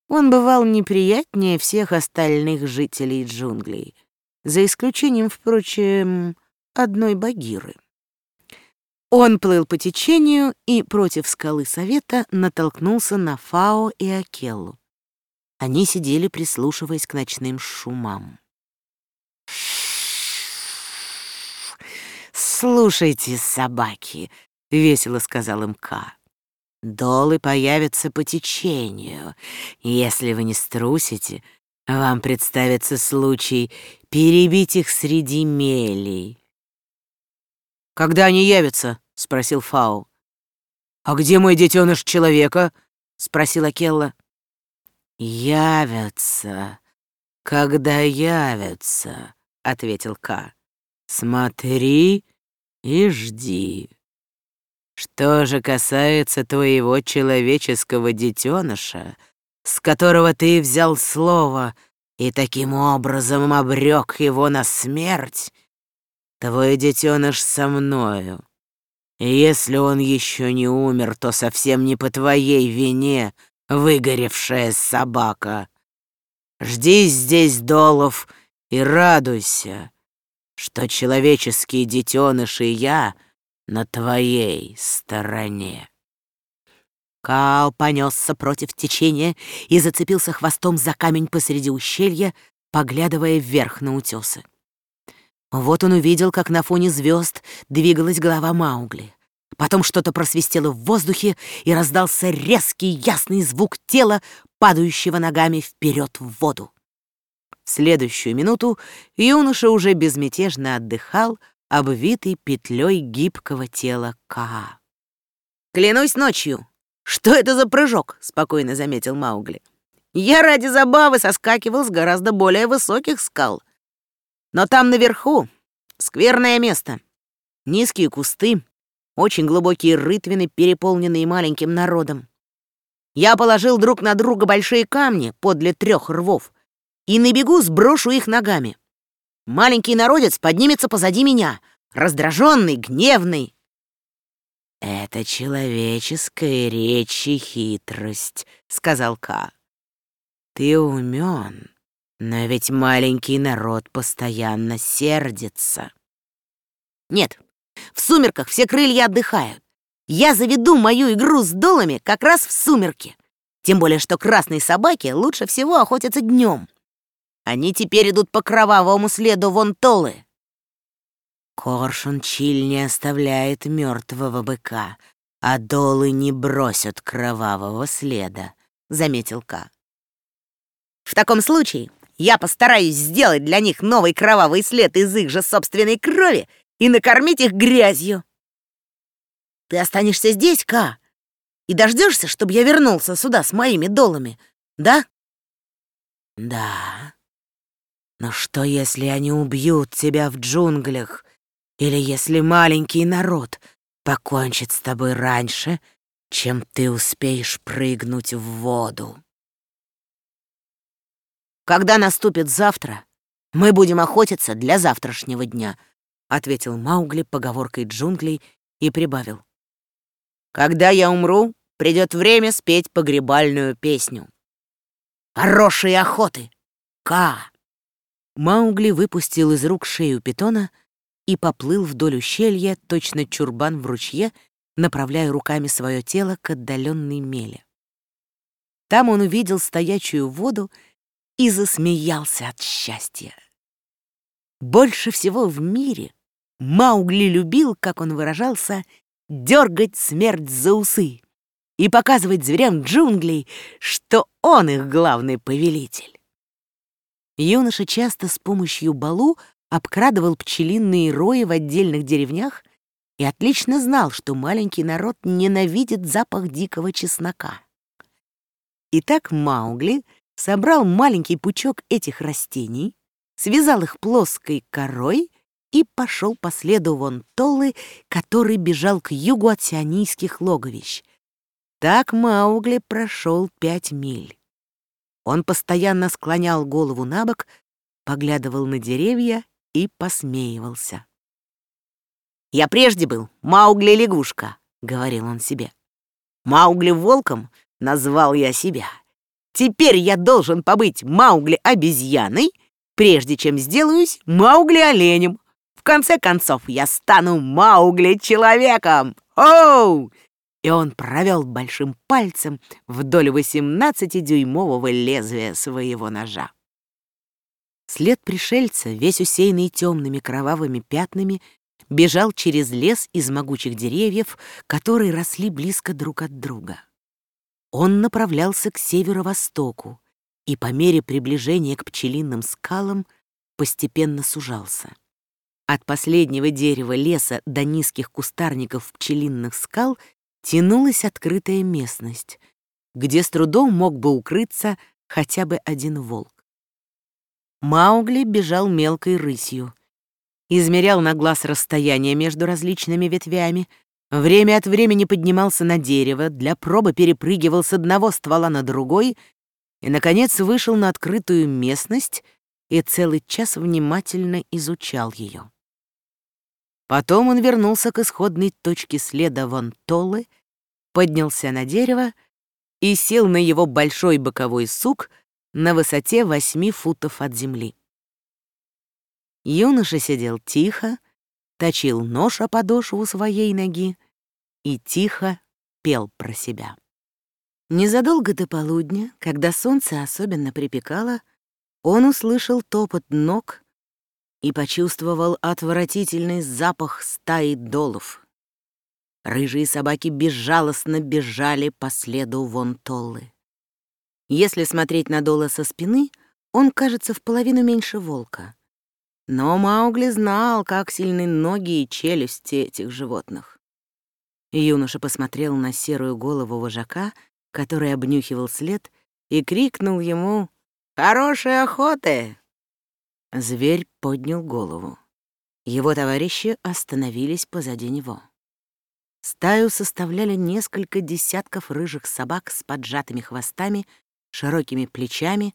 он бывал неприятнее всех остальных жителей джунглей, за исключением, впрочем, одной Багиры. Он плыл по течению и против скалы совета натолкнулся на Фао и Акеллу. Они сидели, прислушиваясь к ночным шумам. «Слушайте, собаки», — весело сказал им Ка. «Долы появятся по течению. Если вы не струсите, вам представится случай перебить их среди мелей. «Когда они явятся?» — спросил Фау. «А где мой детеныш человека?» — спросила Келла. «Явятся, когда явятся», — ответил Ка. «Смотри и жди. Что же касается твоего человеческого детеныша, с которого ты взял слово и таким образом обрек его на смерть, твой детеныш со мною. И если он еще не умер, то совсем не по твоей вине, выгоревшая собака. Жди здесь долов и радуйся, что человеческие детеныши и я на твоей стороне. Каал понесся против течения и зацепился хвостом за камень посреди ущелья, поглядывая вверх на утесы. Вот он увидел, как на фоне звезд двигалась голова Маугли. Потом что-то просвистело в воздухе, и раздался резкий ясный звук тела, падающего ногами вперед в воду. В следующую минуту юноша уже безмятежно отдыхал, обвитый петлей гибкого тела Каа. «Клянусь ночью, «Что это за прыжок?» — спокойно заметил Маугли. «Я ради забавы соскакивал с гораздо более высоких скал. Но там наверху скверное место. Низкие кусты, очень глубокие рытвины, переполненные маленьким народом. Я положил друг на друга большие камни подле трех рвов и на бегу сброшу их ногами. Маленький народец поднимется позади меня, раздраженный, гневный, «Это человеческая речь и хитрость», — сказал Ка. «Ты умен, но ведь маленький народ постоянно сердится». «Нет, в сумерках все крылья отдыхают. Я заведу мою игру с долами как раз в сумерки. Тем более, что красные собаки лучше всего охотятся днем. Они теперь идут по кровавому следу вон Толы. Коршун Чиль не оставляет мертвого быка, а долы не бросят кровавого следа, — заметил Ка. В таком случае я постараюсь сделать для них новый кровавый след из их же собственной крови и накормить их грязью. Ты останешься здесь, Ка, и дождешься, чтобы я вернулся сюда с моими долами, да? Да. Но что, если они убьют тебя в джунглях или если маленький народ покончит с тобой раньше, чем ты успеешь прыгнуть в воду. Когда наступит завтра, мы будем охотиться для завтрашнего дня, ответил Маугли поговоркой джунглей и прибавил. Когда я умру, придет время спеть погребальную песню. Хорошей охоты! Ка! Маугли выпустил из рук шею питона и поплыл вдоль ущелья, точно чурбан в ручье, направляя руками свое тело к отдаленной меле. Там он увидел стоячую воду и засмеялся от счастья. Больше всего в мире Маугли любил, как он выражался, дергать смерть за усы и показывать зверям джунглей, что он их главный повелитель. Юноша часто с помощью балу обкрадывал пчелиные рои в отдельных деревнях и отлично знал, что маленький народ ненавидит запах дикого чеснока. Итак, Маугли собрал маленький пучок этих растений, связал их плоской корой и пошел по следу вон Толы, который бежал к югу от сионийских логовищ. Так Маугли прошел пять миль. Он постоянно склонял голову на бок, поглядывал на деревья и посмеивался. «Я прежде был Маугли-лягушка», — говорил он себе. «Маугли-волком назвал я себя. Теперь я должен побыть Маугли-обезьяной, прежде чем сделаюсь Маугли-оленем. В конце концов, я стану Маугли-человеком! Оу!» И он провел большим пальцем вдоль 18-дюймового лезвия своего ножа. След пришельца, весь усеянный темными кровавыми пятнами, бежал через лес из могучих деревьев, которые росли близко друг от друга. Он направлялся к северо-востоку, и по мере приближения к пчелиным скалам постепенно сужался. От последнего дерева леса до низких кустарников пчелинных скал тянулась открытая местность, где с трудом мог бы укрыться хотя бы один волк. Маугли бежал мелкой рысью. Измерял на глаз расстояние между различными ветвями, время от времени поднимался на дерево, для пробы перепрыгивал с одного ствола на другой и, наконец, вышел на открытую местность и целый час внимательно изучал ее. Потом он вернулся к исходной точке следа Вон Толлы, поднялся на дерево и сел на его большой боковой сук на высоте восьми футов от земли. Юноша сидел тихо, точил нож о подошву своей ноги и тихо пел про себя. Незадолго до полудня, когда солнце особенно припекало, он услышал топот ног и почувствовал отвратительный запах стаи долов. Рыжие собаки безжалостно бежали по следу вон Толлы. Если смотреть на Дола со спины, он кажется в половину меньше волка. Но Маугли знал, как сильны ноги и челюсти этих животных. Юноша посмотрел на серую голову вожака, который обнюхивал след, и крикнул ему «Хорошей охоты!» Зверь поднял голову. Его товарищи остановились позади него. Стаю составляли несколько десятков рыжих собак с поджатыми хвостами, широкими плечами,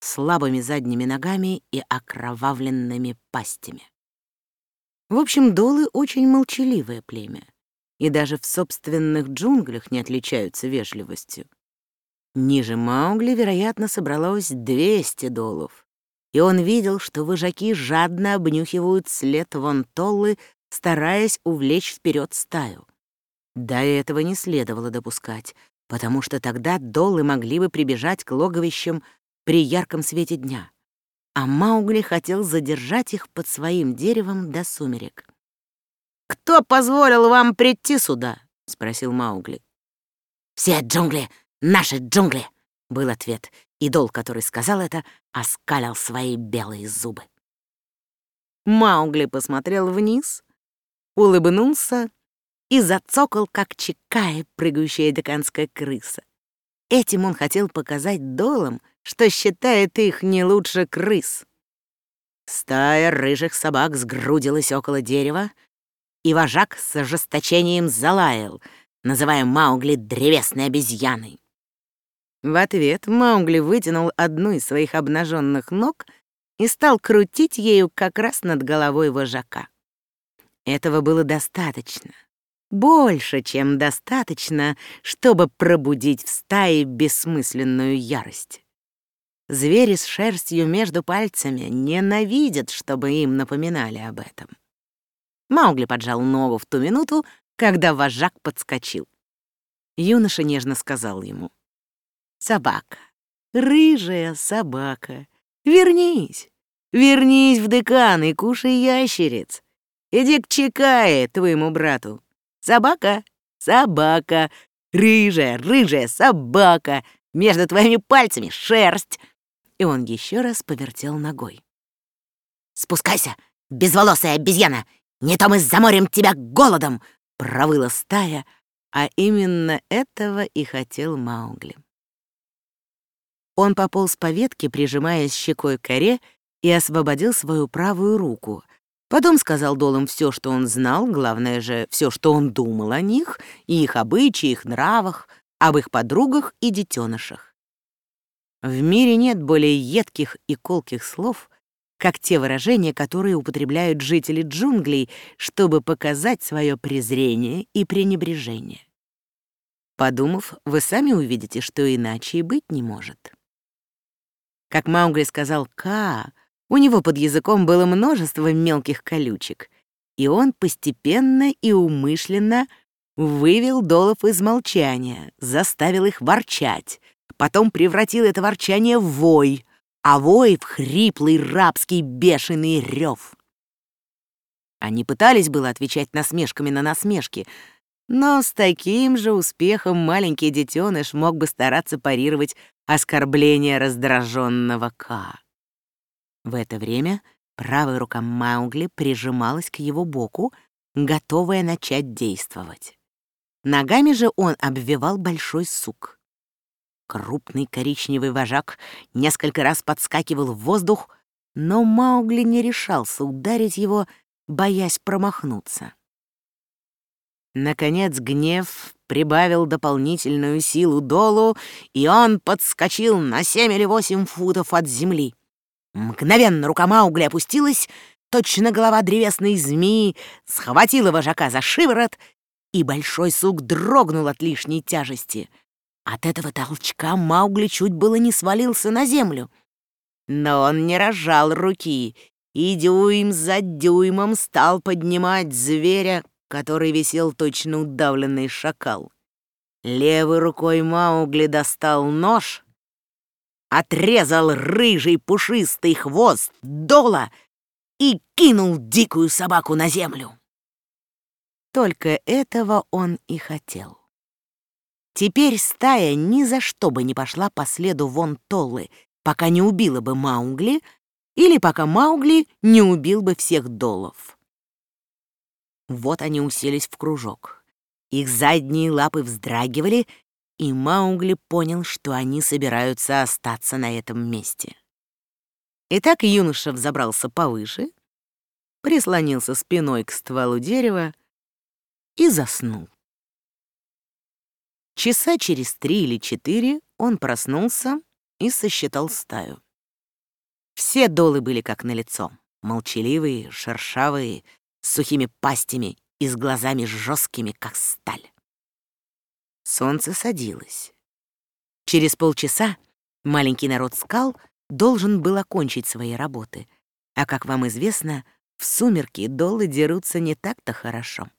слабыми задними ногами и окровавленными пастями. В общем, долы очень молчаливое племя, и даже в собственных джунглях не отличаются вежливостью. Ниже Маугли, вероятно, собралось 200 долов, и он видел, что вожаки жадно обнюхивают след вон Толлы, стараясь увлечь вперед стаю. До этого не следовало допускать, потому что тогда доллы могли бы прибежать к логовищам при ярком свете дня. А Маугли хотел задержать их под своим деревом до сумерек. «Кто позволил вам прийти сюда?» — спросил Маугли. «Все джунгли — наши джунгли!» — был ответ, и Дол, который сказал это, оскалил свои белые зубы. Маугли посмотрел вниз, улыбнулся и зацокал, как чекая прыгающая деканская крыса. Этим он хотел показать Долам, что считает их не лучше крыс. Стая рыжих собак сгрудилась около дерева, и вожак с ожесточением залаял, называя Маугли древесной обезьяной. В ответ Маугли вытянул одну из своих обнаженных ног и стал крутить ею как раз над головой вожака. Этого было достаточно. Больше, чем достаточно, чтобы пробудить в стае бессмысленную ярость. Звери с шерстью между пальцами ненавидят, чтобы им напоминали об этом. Маугли поджал ногу в ту минуту, когда вожак подскочил. Юноша нежно сказал ему — собака, рыжая собака. Вернись, вернись в декан и кушай ящериц. Иди к Чикае, твоему брату. Собака, собака, рыжая, рыжая собака. Между твоими пальцами шерсть. И он еще раз повертел ногой. «Спускайся, безволосая обезьяна! Не то мы заморим тебя голодом!» Провыла стая, а именно этого и хотел Маугли. Он пополз по ветке, прижимаясь щекой к коре, и освободил свою правую руку. Потом сказал долам все, что он знал, главное же, все, что он думал о них, и их обычаях, их нравах, об их подругах и детенышах. В мире нет более едких и колких слов, как те выражения, которые употребляют жители джунглей, чтобы показать свое презрение и пренебрежение. Подумав, вы сами увидите, что иначе и быть не может. Как Маугли сказал «Ка», у него под языком было множество мелких колючек, и он постепенно и умышленно вывел долов из молчания, заставил их ворчать, потом превратил это ворчание в вой, а вой в хриплый рабский бешеный рев. Они пытались было отвечать насмешками на насмешки, но с таким же успехом маленький детеныш мог бы стараться парировать оскорбление раздраженного К. В это время Правая рука Маугли прижималась к его боку, готовая начать действовать. Ногами же он обвивал большой сук. Крупный коричневый вожак несколько раз подскакивал в воздух, но Маугли не решался ударить его, боясь промахнуться. Наконец гнев прибавил дополнительную силу долу, и он подскочил на семь или восемь футов от земли. Мгновенно рука Маугли опустилась, точно голова древесной змеи схватила вожака за шиворот, и большой сук дрогнул от лишней тяжести. От этого толчка Маугли чуть было не свалился на землю. Но он не разжал руки и дюйм за дюймом стал поднимать зверя, который висел точно удавленный шакал. Левой рукой Маугли достал нож, отрезал рыжий пушистый хвост дола и кинул дикую собаку на землю. Только этого он и хотел. Теперь стая ни за что бы не пошла по следу вон Толлы, пока не убила бы Маугли или пока Маугли не убил бы всех долов. Вот они уселись в кружок. Их задние лапы вздрагивали, и Маугли понял, что они собираются остаться на этом месте. Итак, юноша взобрался повыше, прислонился спиной к стволу дерева и заснул. Часа через три или четыре он проснулся и сосчитал стаю. Все долы были как на лицо, молчаливые, шершавые, с сухими пастями и с глазами жесткими, как сталь. Солнце садилось. Через полчаса маленький народ скал должен был окончить свои работы, а, как вам известно, в сумерки долы дерутся не так-то хорошо.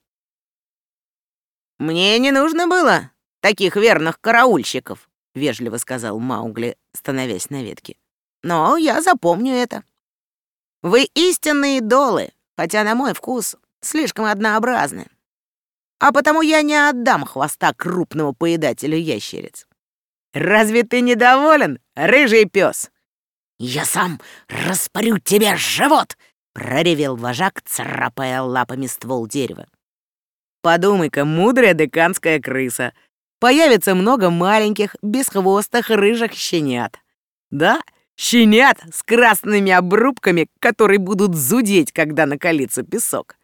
«Мне не нужно было таких верных караульщиков», — вежливо сказал Маугли, становясь на ветке. «Но я запомню это. Вы истинные долы, хотя, на мой вкус, слишком однообразны. А потому я не отдам хвоста крупному поедателю ящериц. Разве ты недоволен, рыжий пес? «Я сам распорю тебе живот!» — проревел вожак, царапая лапами ствол дерева. «Подумай-ка, мудрая деканская крыса, появится много маленьких, бесхвостых рыжих щенят. Да, щенят с красными обрубками, которые будут зудеть, когда накалится песок.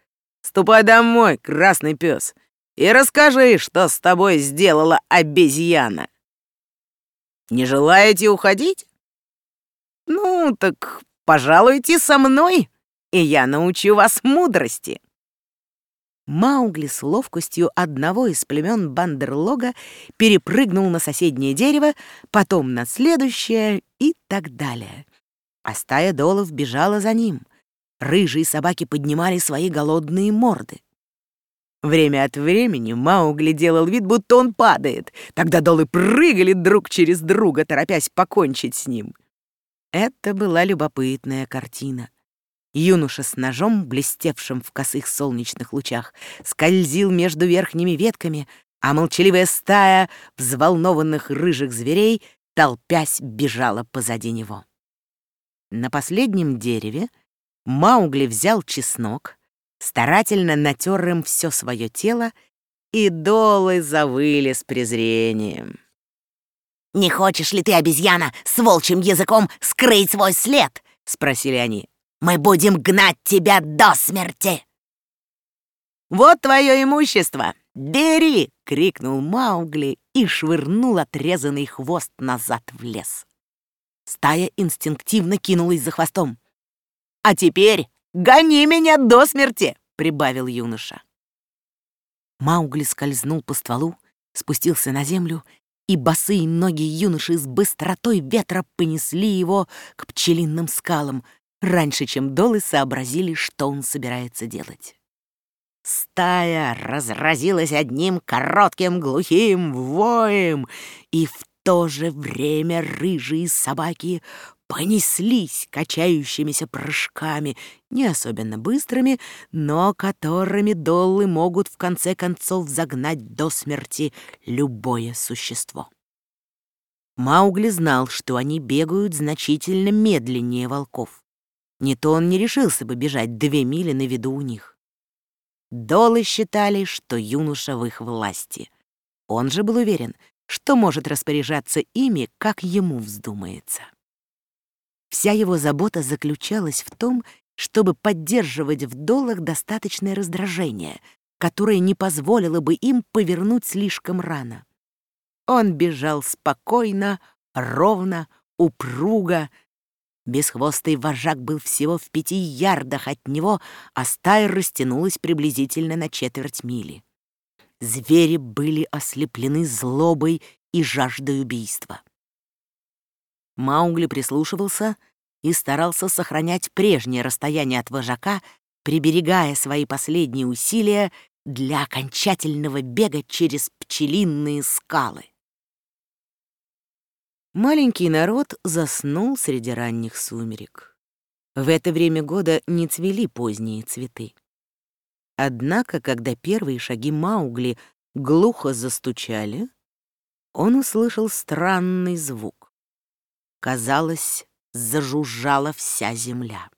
Ступай домой, красный пес, и расскажи, что с тобой сделала обезьяна. Не желаете уходить? Ну, так пожалуйте со мной, и я научу вас мудрости. Маугли с ловкостью одного из племен Бандерлога перепрыгнул на соседнее дерево, потом на следующее и так далее. А стая долов бежала за ним. Рыжие собаки поднимали свои голодные морды. Время от времени Маугли делал вид, будто он падает. Тогда долы прыгали друг через друга, торопясь покончить с ним. Это была любопытная картина. Юноша с ножом, блестевшим в косых солнечных лучах, скользил между верхними ветками, а молчаливая стая взволнованных рыжих зверей, толпясь, бежала позади него. На последнем дереве Маугли взял чеснок, старательно натер им все свое тело, и долы завыли с презрением. «Не хочешь ли ты, обезьяна, с волчьим языком скрыть свой след?» — спросили они. Мы будем гнать тебя до смерти!» «Вот твое имущество! Бери!» — крикнул Маугли и швырнул отрезанный хвост назад в лес. Стая инстинктивно кинулась за хвостом. «А теперь гони меня до смерти!» — прибавил юноша. Маугли скользнул по стволу, спустился на землю, и босые ноги юноши с быстротой ветра понесли его к пчелиным скалам — раньше, чем долы сообразили, что он собирается делать. Стая разразилась одним коротким глухим воем, и в то же время рыжие собаки понеслись качающимися прыжками, не особенно быстрыми, но которыми доллы могут в конце концов загнать до смерти любое существо. Маугли знал, что они бегают значительно медленнее волков. Не то он не решился бы бежать две мили на виду у них. Долы считали, что юноша в их власти. Он же был уверен, что может распоряжаться ими, как ему вздумается. Вся его забота заключалась в том, чтобы поддерживать в долах достаточное раздражение, которое не позволило бы им повернуть слишком рано. Он бежал спокойно, ровно, упруго. Бесхвостый вожак был всего в пяти ярдах от него, а стая растянулась приблизительно на четверть мили. Звери были ослеплены злобой и жаждой убийства. Маугли прислушивался и старался сохранять прежнее расстояние от вожака, приберегая свои последние усилия для окончательного бега через пчелиные скалы. Маленький народ заснул среди ранних сумерек. В это время года не цвели поздние цветы. Однако, когда первые шаги Маугли глухо застучали, он услышал странный звук. Казалось, зажужжала вся земля.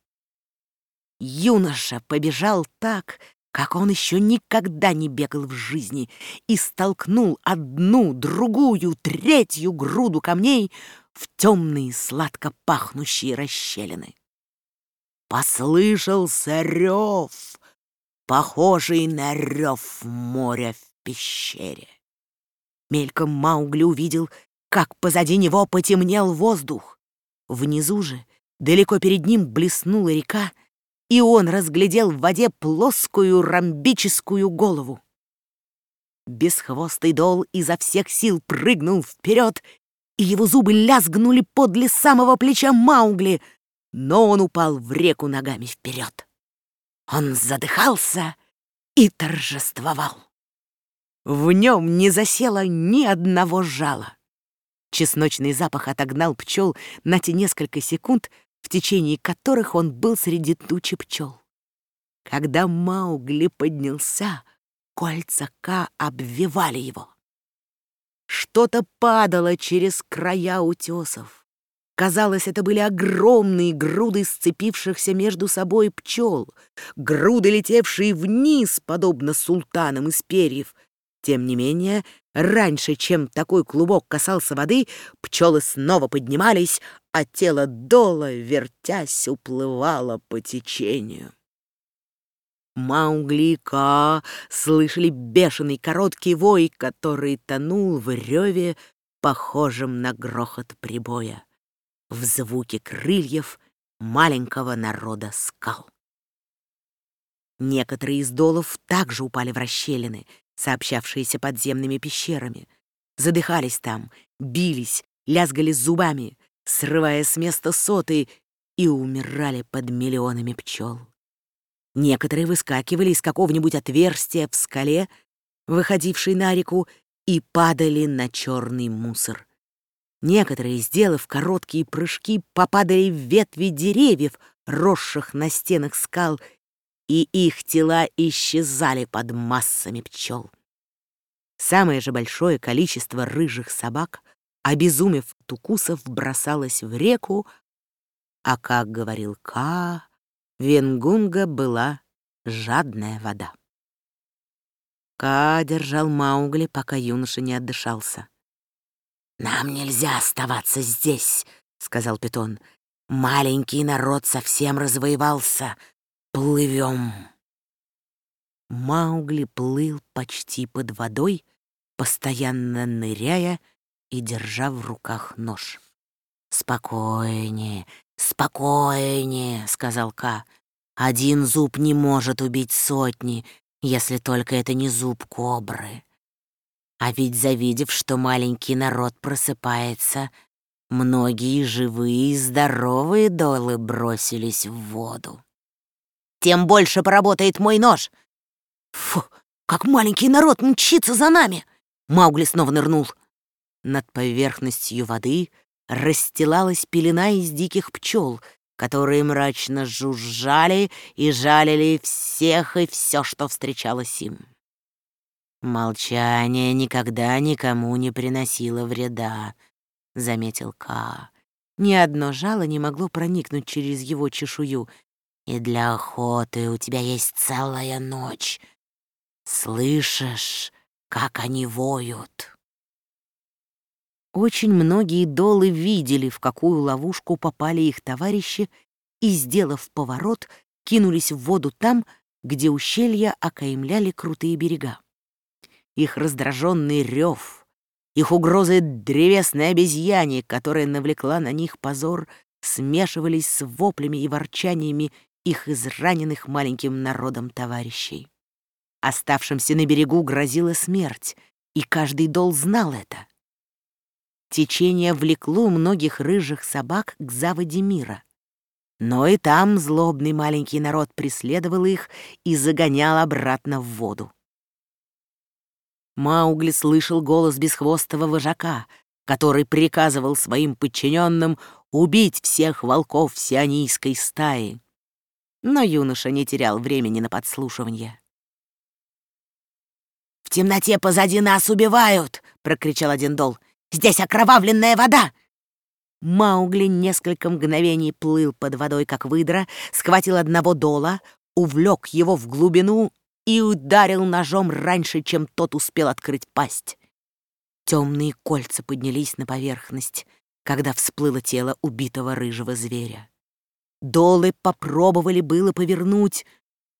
Юноша побежал так, как он еще никогда не бегал в жизни, и столкнул одну, другую, третью груду камней в темные сладко пахнущие расщелины. Послышался рев, похожий на рев моря в пещере. Мельком Маугли увидел, как позади него потемнел воздух. Внизу же, далеко перед ним, блеснула река, и он разглядел в воде плоскую ромбическую голову. Бесхвостый дол изо всех сил прыгнул вперед, и его зубы лязгнули подле самого плеча Маугли, но он упал в реку ногами вперед. Он задыхался и торжествовал. В нем не засело ни одного жала. Чесночный запах отогнал пчел на те несколько секунд, в течение которых он был среди тучи пчел. Когда Маугли поднялся, кольца Ка обвивали его. Что-то падало через края утесов. Казалось, это были огромные груды сцепившихся между собой пчел, груды, летевшие вниз, подобно султанам из перьев. Тем не менее, раньше, чем такой клубок касался воды, пчелы снова поднимались, а тело Дола, вертясь, уплывало по течению. Маугли и Ка слышали бешеный короткий вой, который тонул в реве, похожем на грохот прибоя, в звуке крыльев маленького народа скал. Некоторые из долов также упали в расщелины, сообщавшиеся подземными пещерами, задыхались там, бились, лязгали зубами, срывая с места соты, и умирали под миллионами пчел. Некоторые выскакивали из какого-нибудь отверстия в скале, выходившей на реку, и падали на черный мусор. Некоторые, сделав короткие прыжки, попадали в ветви деревьев, росших на стенах скал, и их тела исчезали под массами пчел. Самое же большое количество рыжих собак обезумев от укусов, бросалась в реку, а, как говорил Ка, Венгунга была жадная вода. Ка держал Маугли, пока юноша не отдышался. «Нам нельзя оставаться здесь», — сказал Питон. «Маленький народ совсем развоевался. Плывем». Маугли плыл почти под водой, постоянно ныряя и держа в руках нож. «Спокойнее, спокойнее», — сказал Ка. «Один зуб не может убить сотни, если только это не зуб кобры. А ведь завидев, что маленький народ просыпается, многие живые и здоровые долы бросились в воду. Тем больше поработает мой нож. Фу, как маленький народ мчится за нами!» Маугли снова нырнул. Над поверхностью воды расстилалась пелена из диких пчел, которые мрачно жужжали и жалили всех и все, что встречалось им. «Молчание никогда никому не приносило вреда», — заметил Ка. Ни одно жало не могло проникнуть через его чешую. «И для охоты у тебя есть целая ночь. Слышишь, как они воют?» Очень многие долы видели, в какую ловушку попали их товарищи, и, сделав поворот, кинулись в воду там, где ущелья окаймляли крутые берега. Их раздраженный рев, их угрозы древесной обезьяне, которая навлекла на них позор, смешивались с воплями и ворчаниями их израненных маленьким народом товарищей. Оставшимся на берегу грозила смерть, и каждый дол знал это. Течение влекло многих рыжих собак к заводе мира. Но и там злобный маленький народ преследовал их и загонял обратно в воду. Маугли слышал голос бесхвостого вожака, который приказывал своим подчиненным убить всех волков сионийской стаи. Но юноша не терял времени на подслушивание. «В темноте позади нас убивают!» — прокричал один дол. Здесь окровавленная вода!» Маугли несколько мгновений плыл под водой, как выдра, схватил одного дола, увлек его в глубину и ударил ножом раньше, чем тот успел открыть пасть. Темные кольца поднялись на поверхность, когда всплыло тело убитого рыжего зверя. Долы попробовали было повернуть,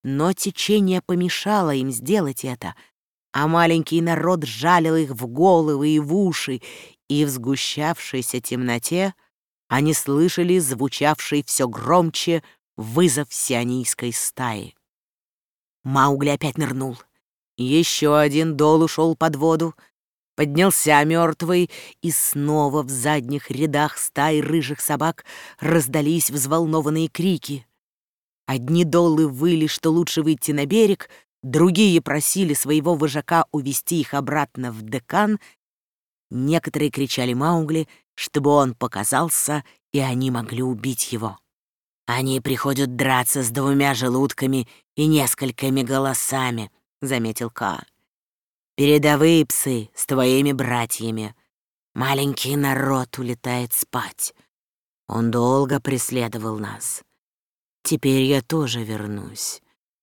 но течение помешало им сделать это — а маленький народ жалил их в головы и в уши, и в сгущавшейся темноте они слышали звучавший все громче вызов сионийской стаи. Маугли опять нырнул. Еще один дол ушел под воду, поднялся мертвый, и снова в задних рядах стаи рыжих собак раздались взволнованные крики. Одни долы выли, что лучше выйти на берег, Другие просили своего вожака увести их обратно в декан. Некоторые кричали Маугли, чтобы он показался, и они могли убить его. «Они приходят драться с двумя желудками и несколькими голосами», — заметил Ка. «Передовые псы с твоими братьями. Маленький народ улетает спать. Он долго преследовал нас. Теперь я тоже вернусь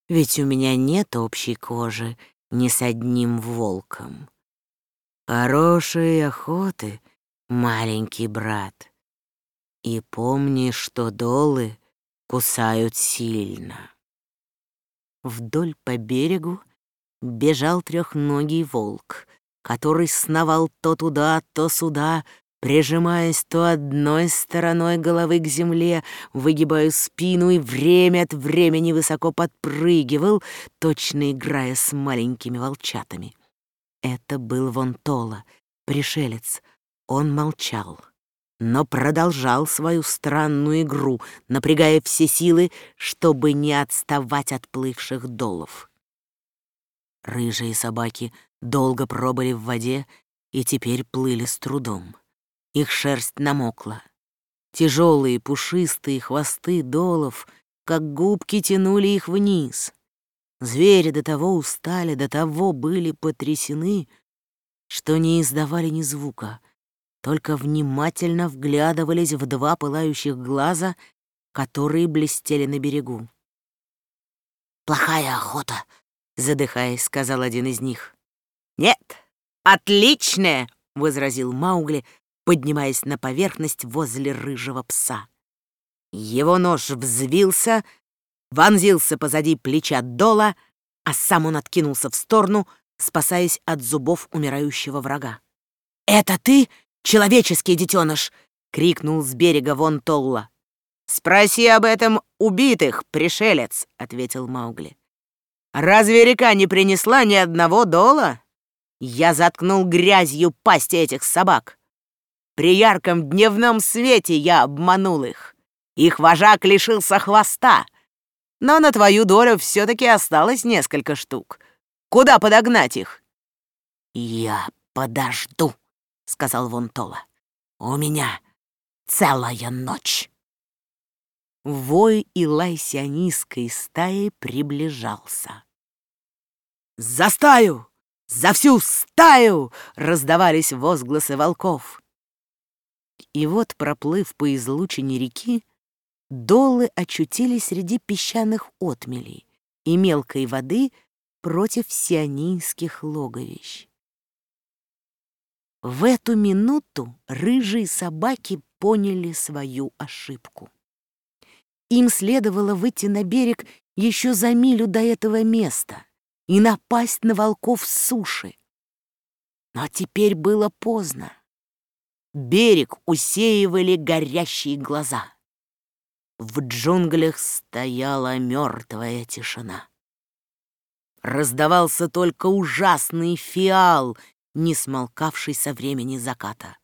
ведь у меня нет общей кожи ни с одним волком. Хорошей охоты, маленький брат. И помни, что долы кусают сильно. Вдоль по берегу бежал трехногий волк, который сновал то туда, то сюда, прижимаясь то одной стороной головы к земле, выгибая спину и время от времени высоко подпрыгивал, точно играя с маленькими волчатами. Это был Вонтола, пришелец. Он молчал, но продолжал свою странную игру, напрягая все силы, чтобы не отставать от плывших долов. Рыжие собаки долго пробыли в воде и теперь плыли с трудом. Их шерсть намокла. Тяжелые пушистые хвосты долов, как губки, тянули их вниз. Звери до того устали, до того были потрясены, что не издавали ни звука, только внимательно вглядывались в два пылающих глаза, которые блестели на берегу. «Плохая охота», — задыхаясь, сказал один из них. «Нет, отличная», — возразил Маугли, поднимаясь на поверхность возле рыжего пса. Его нож взвился, вонзился позади плеча Дола, а сам он откинулся в сторону, спасаясь от зубов умирающего врага. «Это ты, человеческий детеныш?» — крикнул с берега вон Толла. «Спроси об этом убитых, пришелец», — ответил Маугли. «Разве река не принесла ни одного дола? Я заткнул грязью пасти этих собак. При ярком дневном свете я обманул их. Их вожак лишился хвоста. Но на твою долю все-таки осталось несколько штук. Куда подогнать их?» «Я подожду», — сказал Вонтола. «У меня целая ночь». Вой и лай сионистской стаи приближался. «За стаю! За всю стаю!» — раздавались возгласы волков. И вот, проплыв по излучине реки, долы очутились среди песчаных отмелей и мелкой воды против сионийских логовищ. В эту минуту рыжие собаки поняли свою ошибку. Им следовало выйти на берег еще за милю до этого места и напасть на волков с суши. Но теперь было поздно. Берег усеивали горящие глаза. В джунглях стояла мертвая тишина. Раздавался только ужасный фиал, не смолкавший со времени заката.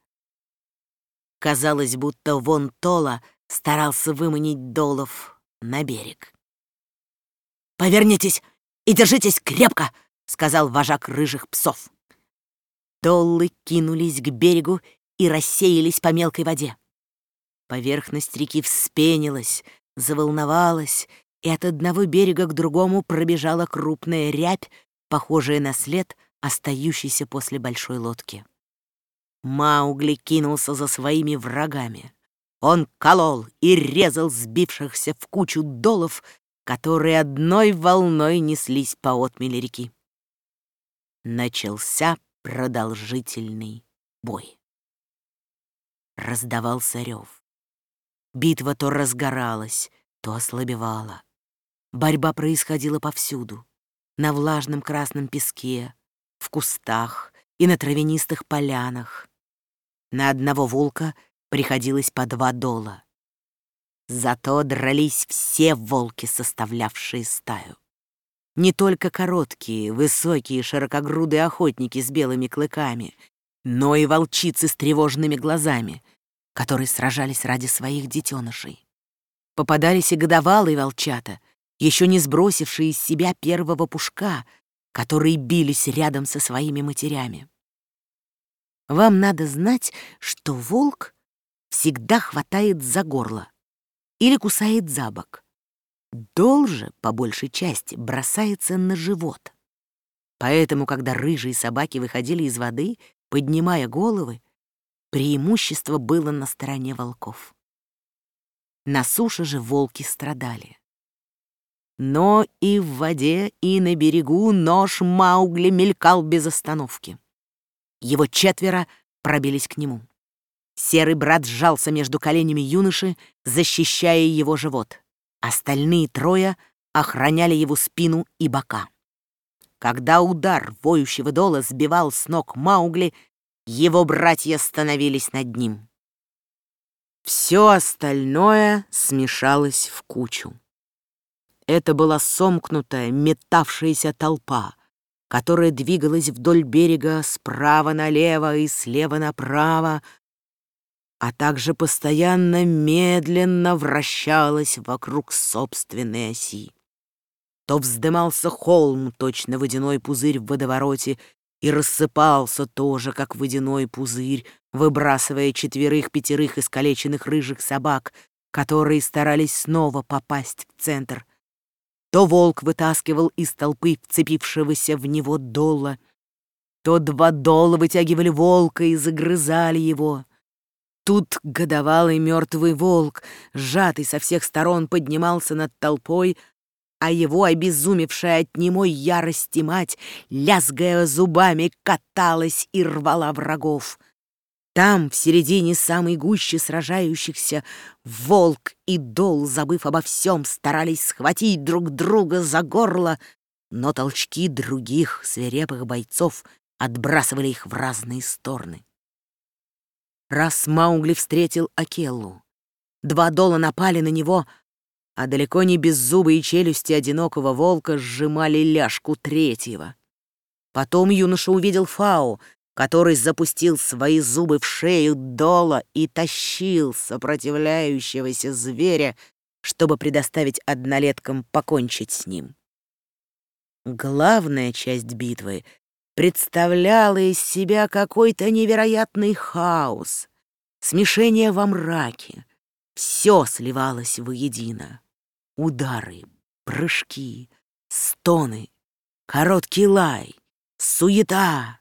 Казалось, будто вон Тола старался выманить долов на берег. «Повернитесь и держитесь крепко!» — сказал вожак рыжих псов. Доллы кинулись к берегу и рассеялись по мелкой воде. Поверхность реки вспенилась, заволновалась, и от одного берега к другому пробежала крупная рябь, похожая на след, остающийся после большой лодки. Маугли кинулся за своими врагами. Он колол и резал сбившихся в кучу долов, которые одной волной неслись по отмели реки. Начался продолжительный бой. Раздавался рев. Битва то разгоралась, то ослабевала. Борьба происходила повсюду. На влажном красном песке, в кустах и на травянистых полянах. На одного волка приходилось по два дола. Зато дрались все волки, составлявшие стаю. Не только короткие, высокие, широкогрудые охотники с белыми клыками, но и волчицы с тревожными глазами, которые сражались ради своих детенышей. Попадались и годовалые волчата, еще не сбросившие из себя первого пушка, которые бились рядом со своими матерями. Вам надо знать, что волк всегда хватает за горло или кусает за бок. Дол по большей части, бросается на живот. Поэтому, когда рыжие собаки выходили из воды, поднимая головы, преимущество было на стороне волков. На суше же волки страдали. Но и в воде, и на берегу нож Маугли мелькал без остановки. Его четверо пробились к нему. Серый брат сжался между коленями юноши, защищая его живот. Остальные трое охраняли его спину и бока. Когда удар воющего дола сбивал с ног Маугли, его братья становились над ним. Все остальное смешалось в кучу. Это была сомкнутая, метавшаяся толпа, которая двигалась вдоль берега справа налево и слева направо, а также постоянно медленно вращалась вокруг собственной оси. То вздымался холм, точно водяной пузырь в водовороте, и рассыпался тоже, как водяной пузырь, выбрасывая четверых-пятерых искалеченных рыжих собак, которые старались снова попасть в центр. То волк вытаскивал из толпы вцепившегося в него дола, то два дола вытягивали волка и загрызали его. Тут годовалый мертвый волк, сжатый со всех сторон, поднимался над толпой, а его обезумевшая от немой ярости мать, лязгая зубами, каталась и рвала врагов. Там, в середине самой гуще сражающихся, волк и дол, забыв обо всем, старались схватить друг друга за горло, но толчки других свирепых бойцов отбрасывали их в разные стороны. Раз Маугли встретил Акеллу, два дола напали на него — а далеко не беззубые челюсти одинокого волка сжимали ляжку третьего. Потом юноша увидел Фау, который запустил свои зубы в шею Дола и тащил сопротивляющегося зверя, чтобы предоставить однолеткам покончить с ним. Главная часть битвы представляла из себя какой-то невероятный хаос, смешение во мраке. Все сливалось воедино. Удары, прыжки, стоны, короткий лай, суета,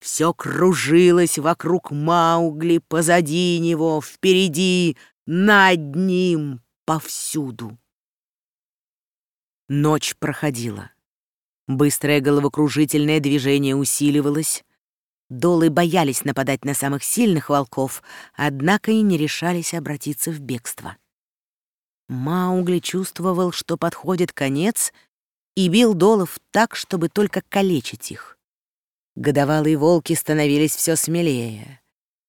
все кружилось вокруг Маугли, позади него, впереди, над ним, повсюду. Ночь проходила. Быстрое головокружительное движение усиливалось. Долы боялись нападать на самых сильных волков, однако и не решались обратиться в бегство. Маугли чувствовал, что подходит конец, и бил долов так, чтобы только калечить их. Годовалые волки становились все смелее.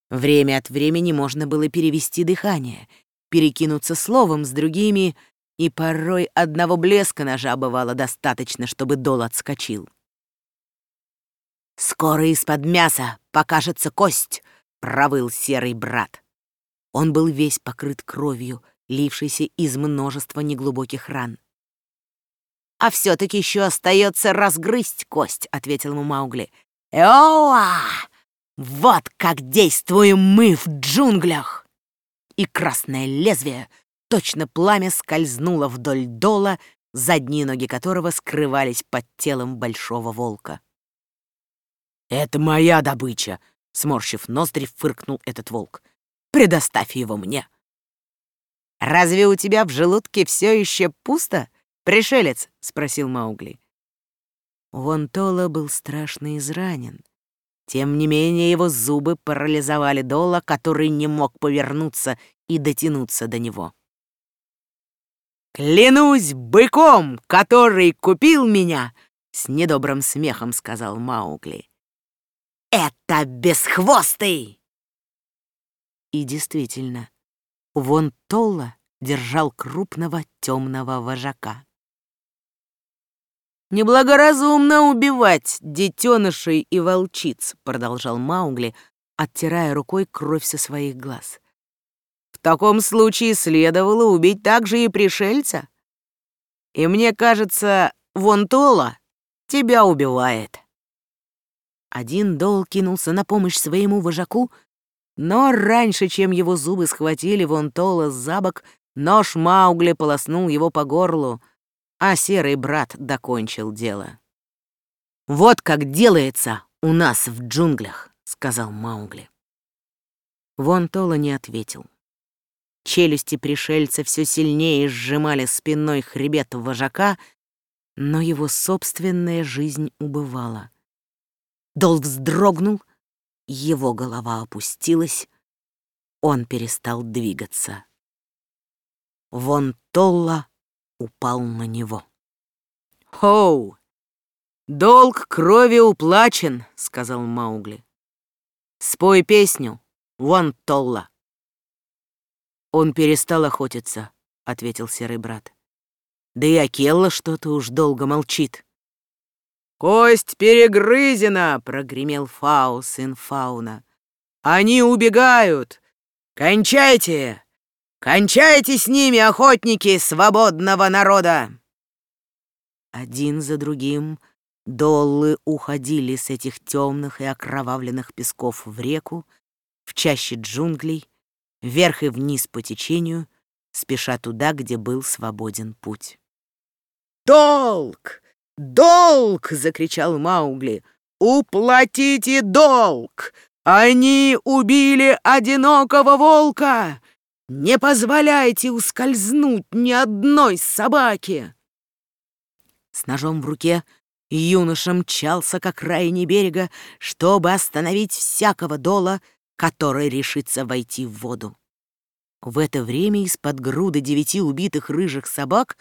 Время от времени можно было перевести дыхание, перекинуться словом с другими, и порой одного блеска ножа бывало достаточно, чтобы дол отскочил. «Скоро из-под мяса покажется кость», — провыл серый брат. Он был весь покрыт кровью, лившейся из множества неглубоких ран. «А все-таки еще остается разгрызть кость», — ответил ему Маугли. «Эоа! Вот как действуем мы в джунглях!» И красное лезвие, точно пламя, скользнуло вдоль дола, задние ноги которого скрывались под телом большого волка. «Это моя добыча!» — сморщив ноздри, фыркнул этот волк. «Предоставь его мне!» «Разве у тебя в желудке все еще пусто, пришелец?» — спросил Маугли. Вонтола был страшно изранен. Тем не менее его зубы парализовали Дола, который не мог повернуться и дотянуться до него. «Клянусь быком, который купил меня!» — с недобрым смехом сказал Маугли. «Это бесхвостый!» И действительно, Вон Толла держал крупного темного вожака. «Неблагоразумно убивать детенышей и волчиц», — продолжал Маугли, оттирая рукой кровь со своих глаз. «В таком случае следовало убить также и пришельца. И мне кажется, вон Тола тебя убивает». Один дол кинулся на помощь своему вожаку, но раньше, чем его зубы схватили вон Тола за бок, нож Маугли полоснул его по горлу, а серый брат докончил дело. «Вот как делается у нас в джунглях», — сказал Маугли. Вон Тола не ответил. Челюсти пришельца все сильнее сжимали спиной хребет вожака, но его собственная жизнь убывала. Дол вздрогнул — его голова опустилась, он перестал двигаться. Вон Толла упал на него. «Хоу! Долг крови уплачен», — сказал Маугли. «Спой песню, Вон Толла». «Он перестал охотиться», — ответил серый брат. «Да и Акелла что-то уж долго молчит». «Кость перегрызена!» — прогремел Фау, сын Фауна. «Они убегают! Кончайте! Кончайте с ними, охотники свободного народа!» Один за другим доллы уходили с этих темных и окровавленных песков в реку, в чаще джунглей, вверх и вниз по течению, спеша туда, где был свободен путь. «Долг! «Долг!» — закричал Маугли. «Уплатите долг! Они убили одинокого волка! Не позволяйте ускользнуть ни одной собаке!» С ножом в руке юноша мчался к окраине берега, чтобы остановить всякого дола, который решится войти в воду. В это время из-под груды девяти убитых рыжих собак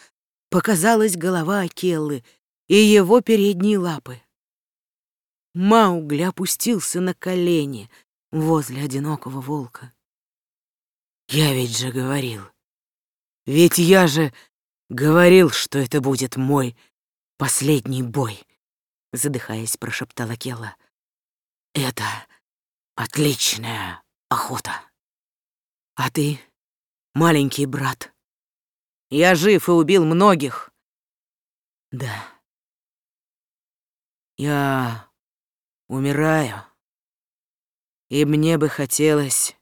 показалась голова Акеллы — и его передние лапы. Маугли опустился на колени возле одинокого волка. «Я ведь же говорил, ведь я же говорил, что это будет мой последний бой», задыхаясь, прошептала Келла. «Это отличная охота. А ты, маленький брат, я жив и убил многих». «Да, я умираю, и мне бы хотелось...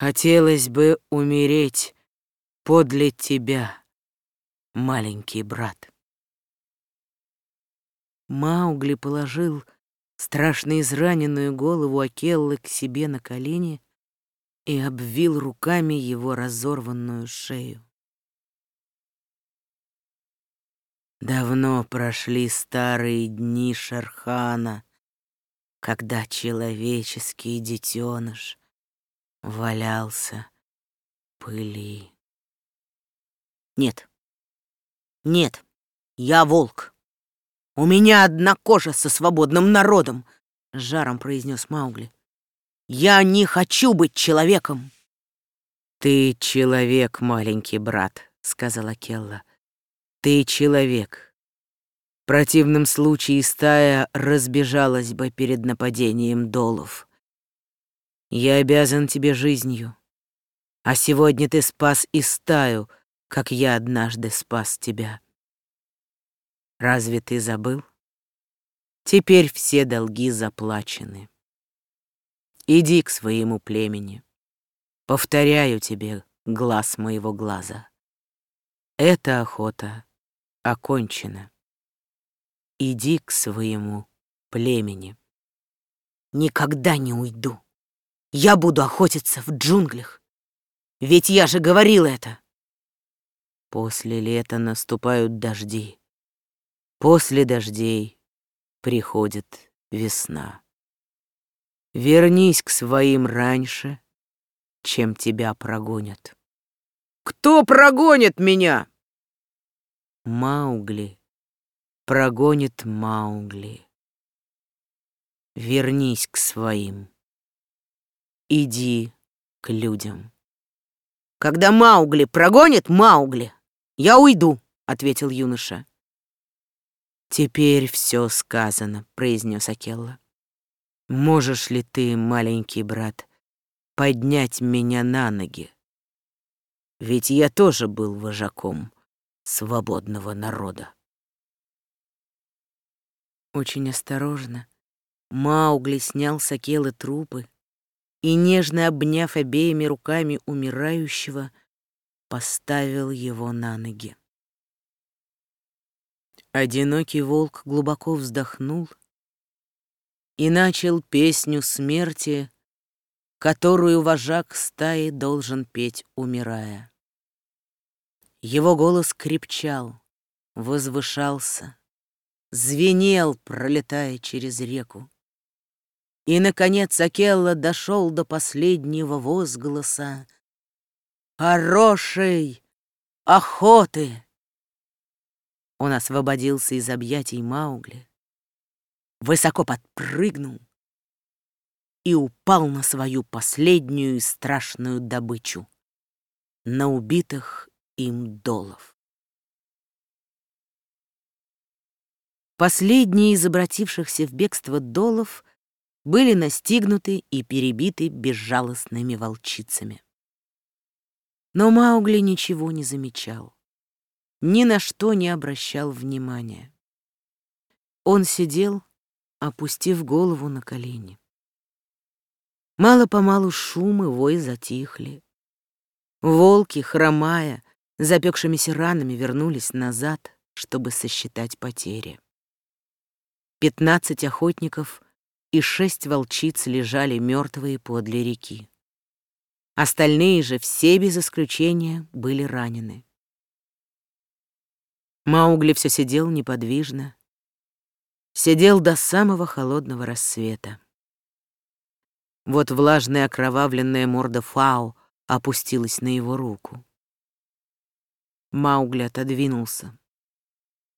Хотелось бы умереть подле тебя, маленький брат. Маугли положил страшно израненную голову Акеллы к себе на колени и обвил руками его разорванную шею. Давно прошли старые дни Шерхана, когда человеческий детеныш валялся в пыли. Нет, нет, я волк. У меня одна кожа со свободным народом, — жаром произнес Маугли. Я не хочу быть человеком. Ты человек, маленький брат, — сказала Келла. Ты человек. В противном случае стая разбежалась бы перед нападением долов. Я обязан тебе жизнью. А сегодня ты спас и стаю, как я однажды спас тебя. Разве ты забыл? Теперь все долги заплачены. Иди к своему племени. Повторяю тебе, глаз моего глаза. Эта охота окончено. Иди к своему племени. Никогда не уйду. Я буду охотиться в джунглях. Ведь я же говорил это. После лета наступают дожди. После дождей приходит весна. Вернись к своим раньше, чем тебя прогонят. Кто прогонит меня? Маугли прогонит Маугли. Вернись к своим. Иди к людям. Когда Маугли прогонит Маугли, я уйду, ответил юноша. Теперь все сказано, произнес Акелла. Можешь ли ты, маленький брат, поднять меня на ноги? Ведь я тоже был вожаком свободного народа. Очень осторожно Маугли снял с Акелы трупы и, нежно обняв обеими руками умирающего, поставил его на ноги. Одинокий волк глубоко вздохнул и начал песню смерти, которую вожак стаи должен петь, умирая. Его голос крепчал, возвышался, звенел, пролетая через реку. И, наконец, Акелла дошел до последнего возгласа «Хорошей охоты!» Он освободился из объятий Маугли, высоко подпрыгнул и упал на свою последнюю и страшную добычу — на убитых им долов. Последние из обратившихся в бегство долов были настигнуты и перебиты безжалостными волчицами. Но Маугли ничего не замечал, ни на что не обращал внимания. Он сидел, опустив голову на колени. Мало-помалу шум и вой затихли. Волки, хромая, запекшимися ранами вернулись назад, чтобы сосчитать потери. Пятнадцать охотников и шесть волчиц лежали мертвые подле реки. Остальные же, все без исключения, были ранены. Маугли все сидел неподвижно, сидел до самого холодного рассвета. Вот влажная окровавленная морда Фау опустилась на его руку. Маугли отодвинулся,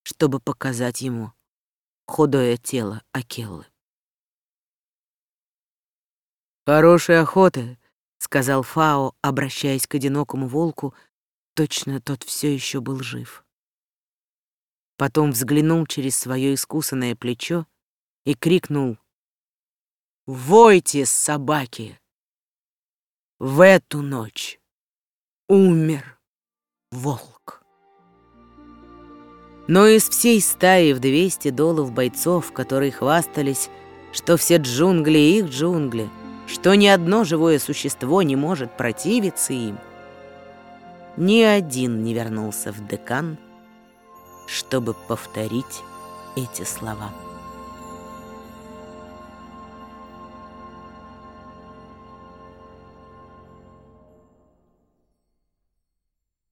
чтобы показать ему худое тело Акеллы. «Хорошей охоты», — сказал Фао, обращаясь к одинокому волку, точно тот все еще был жив. Потом взглянул через свое искусанное плечо и крикнул «Войте, собаки! В эту ночь умер волк. Но из всей стаи в 200 долов бойцов, которые хвастались, что все джунгли их джунгли, что ни одно живое существо не может противиться им, ни один не вернулся в декан, чтобы повторить эти слова.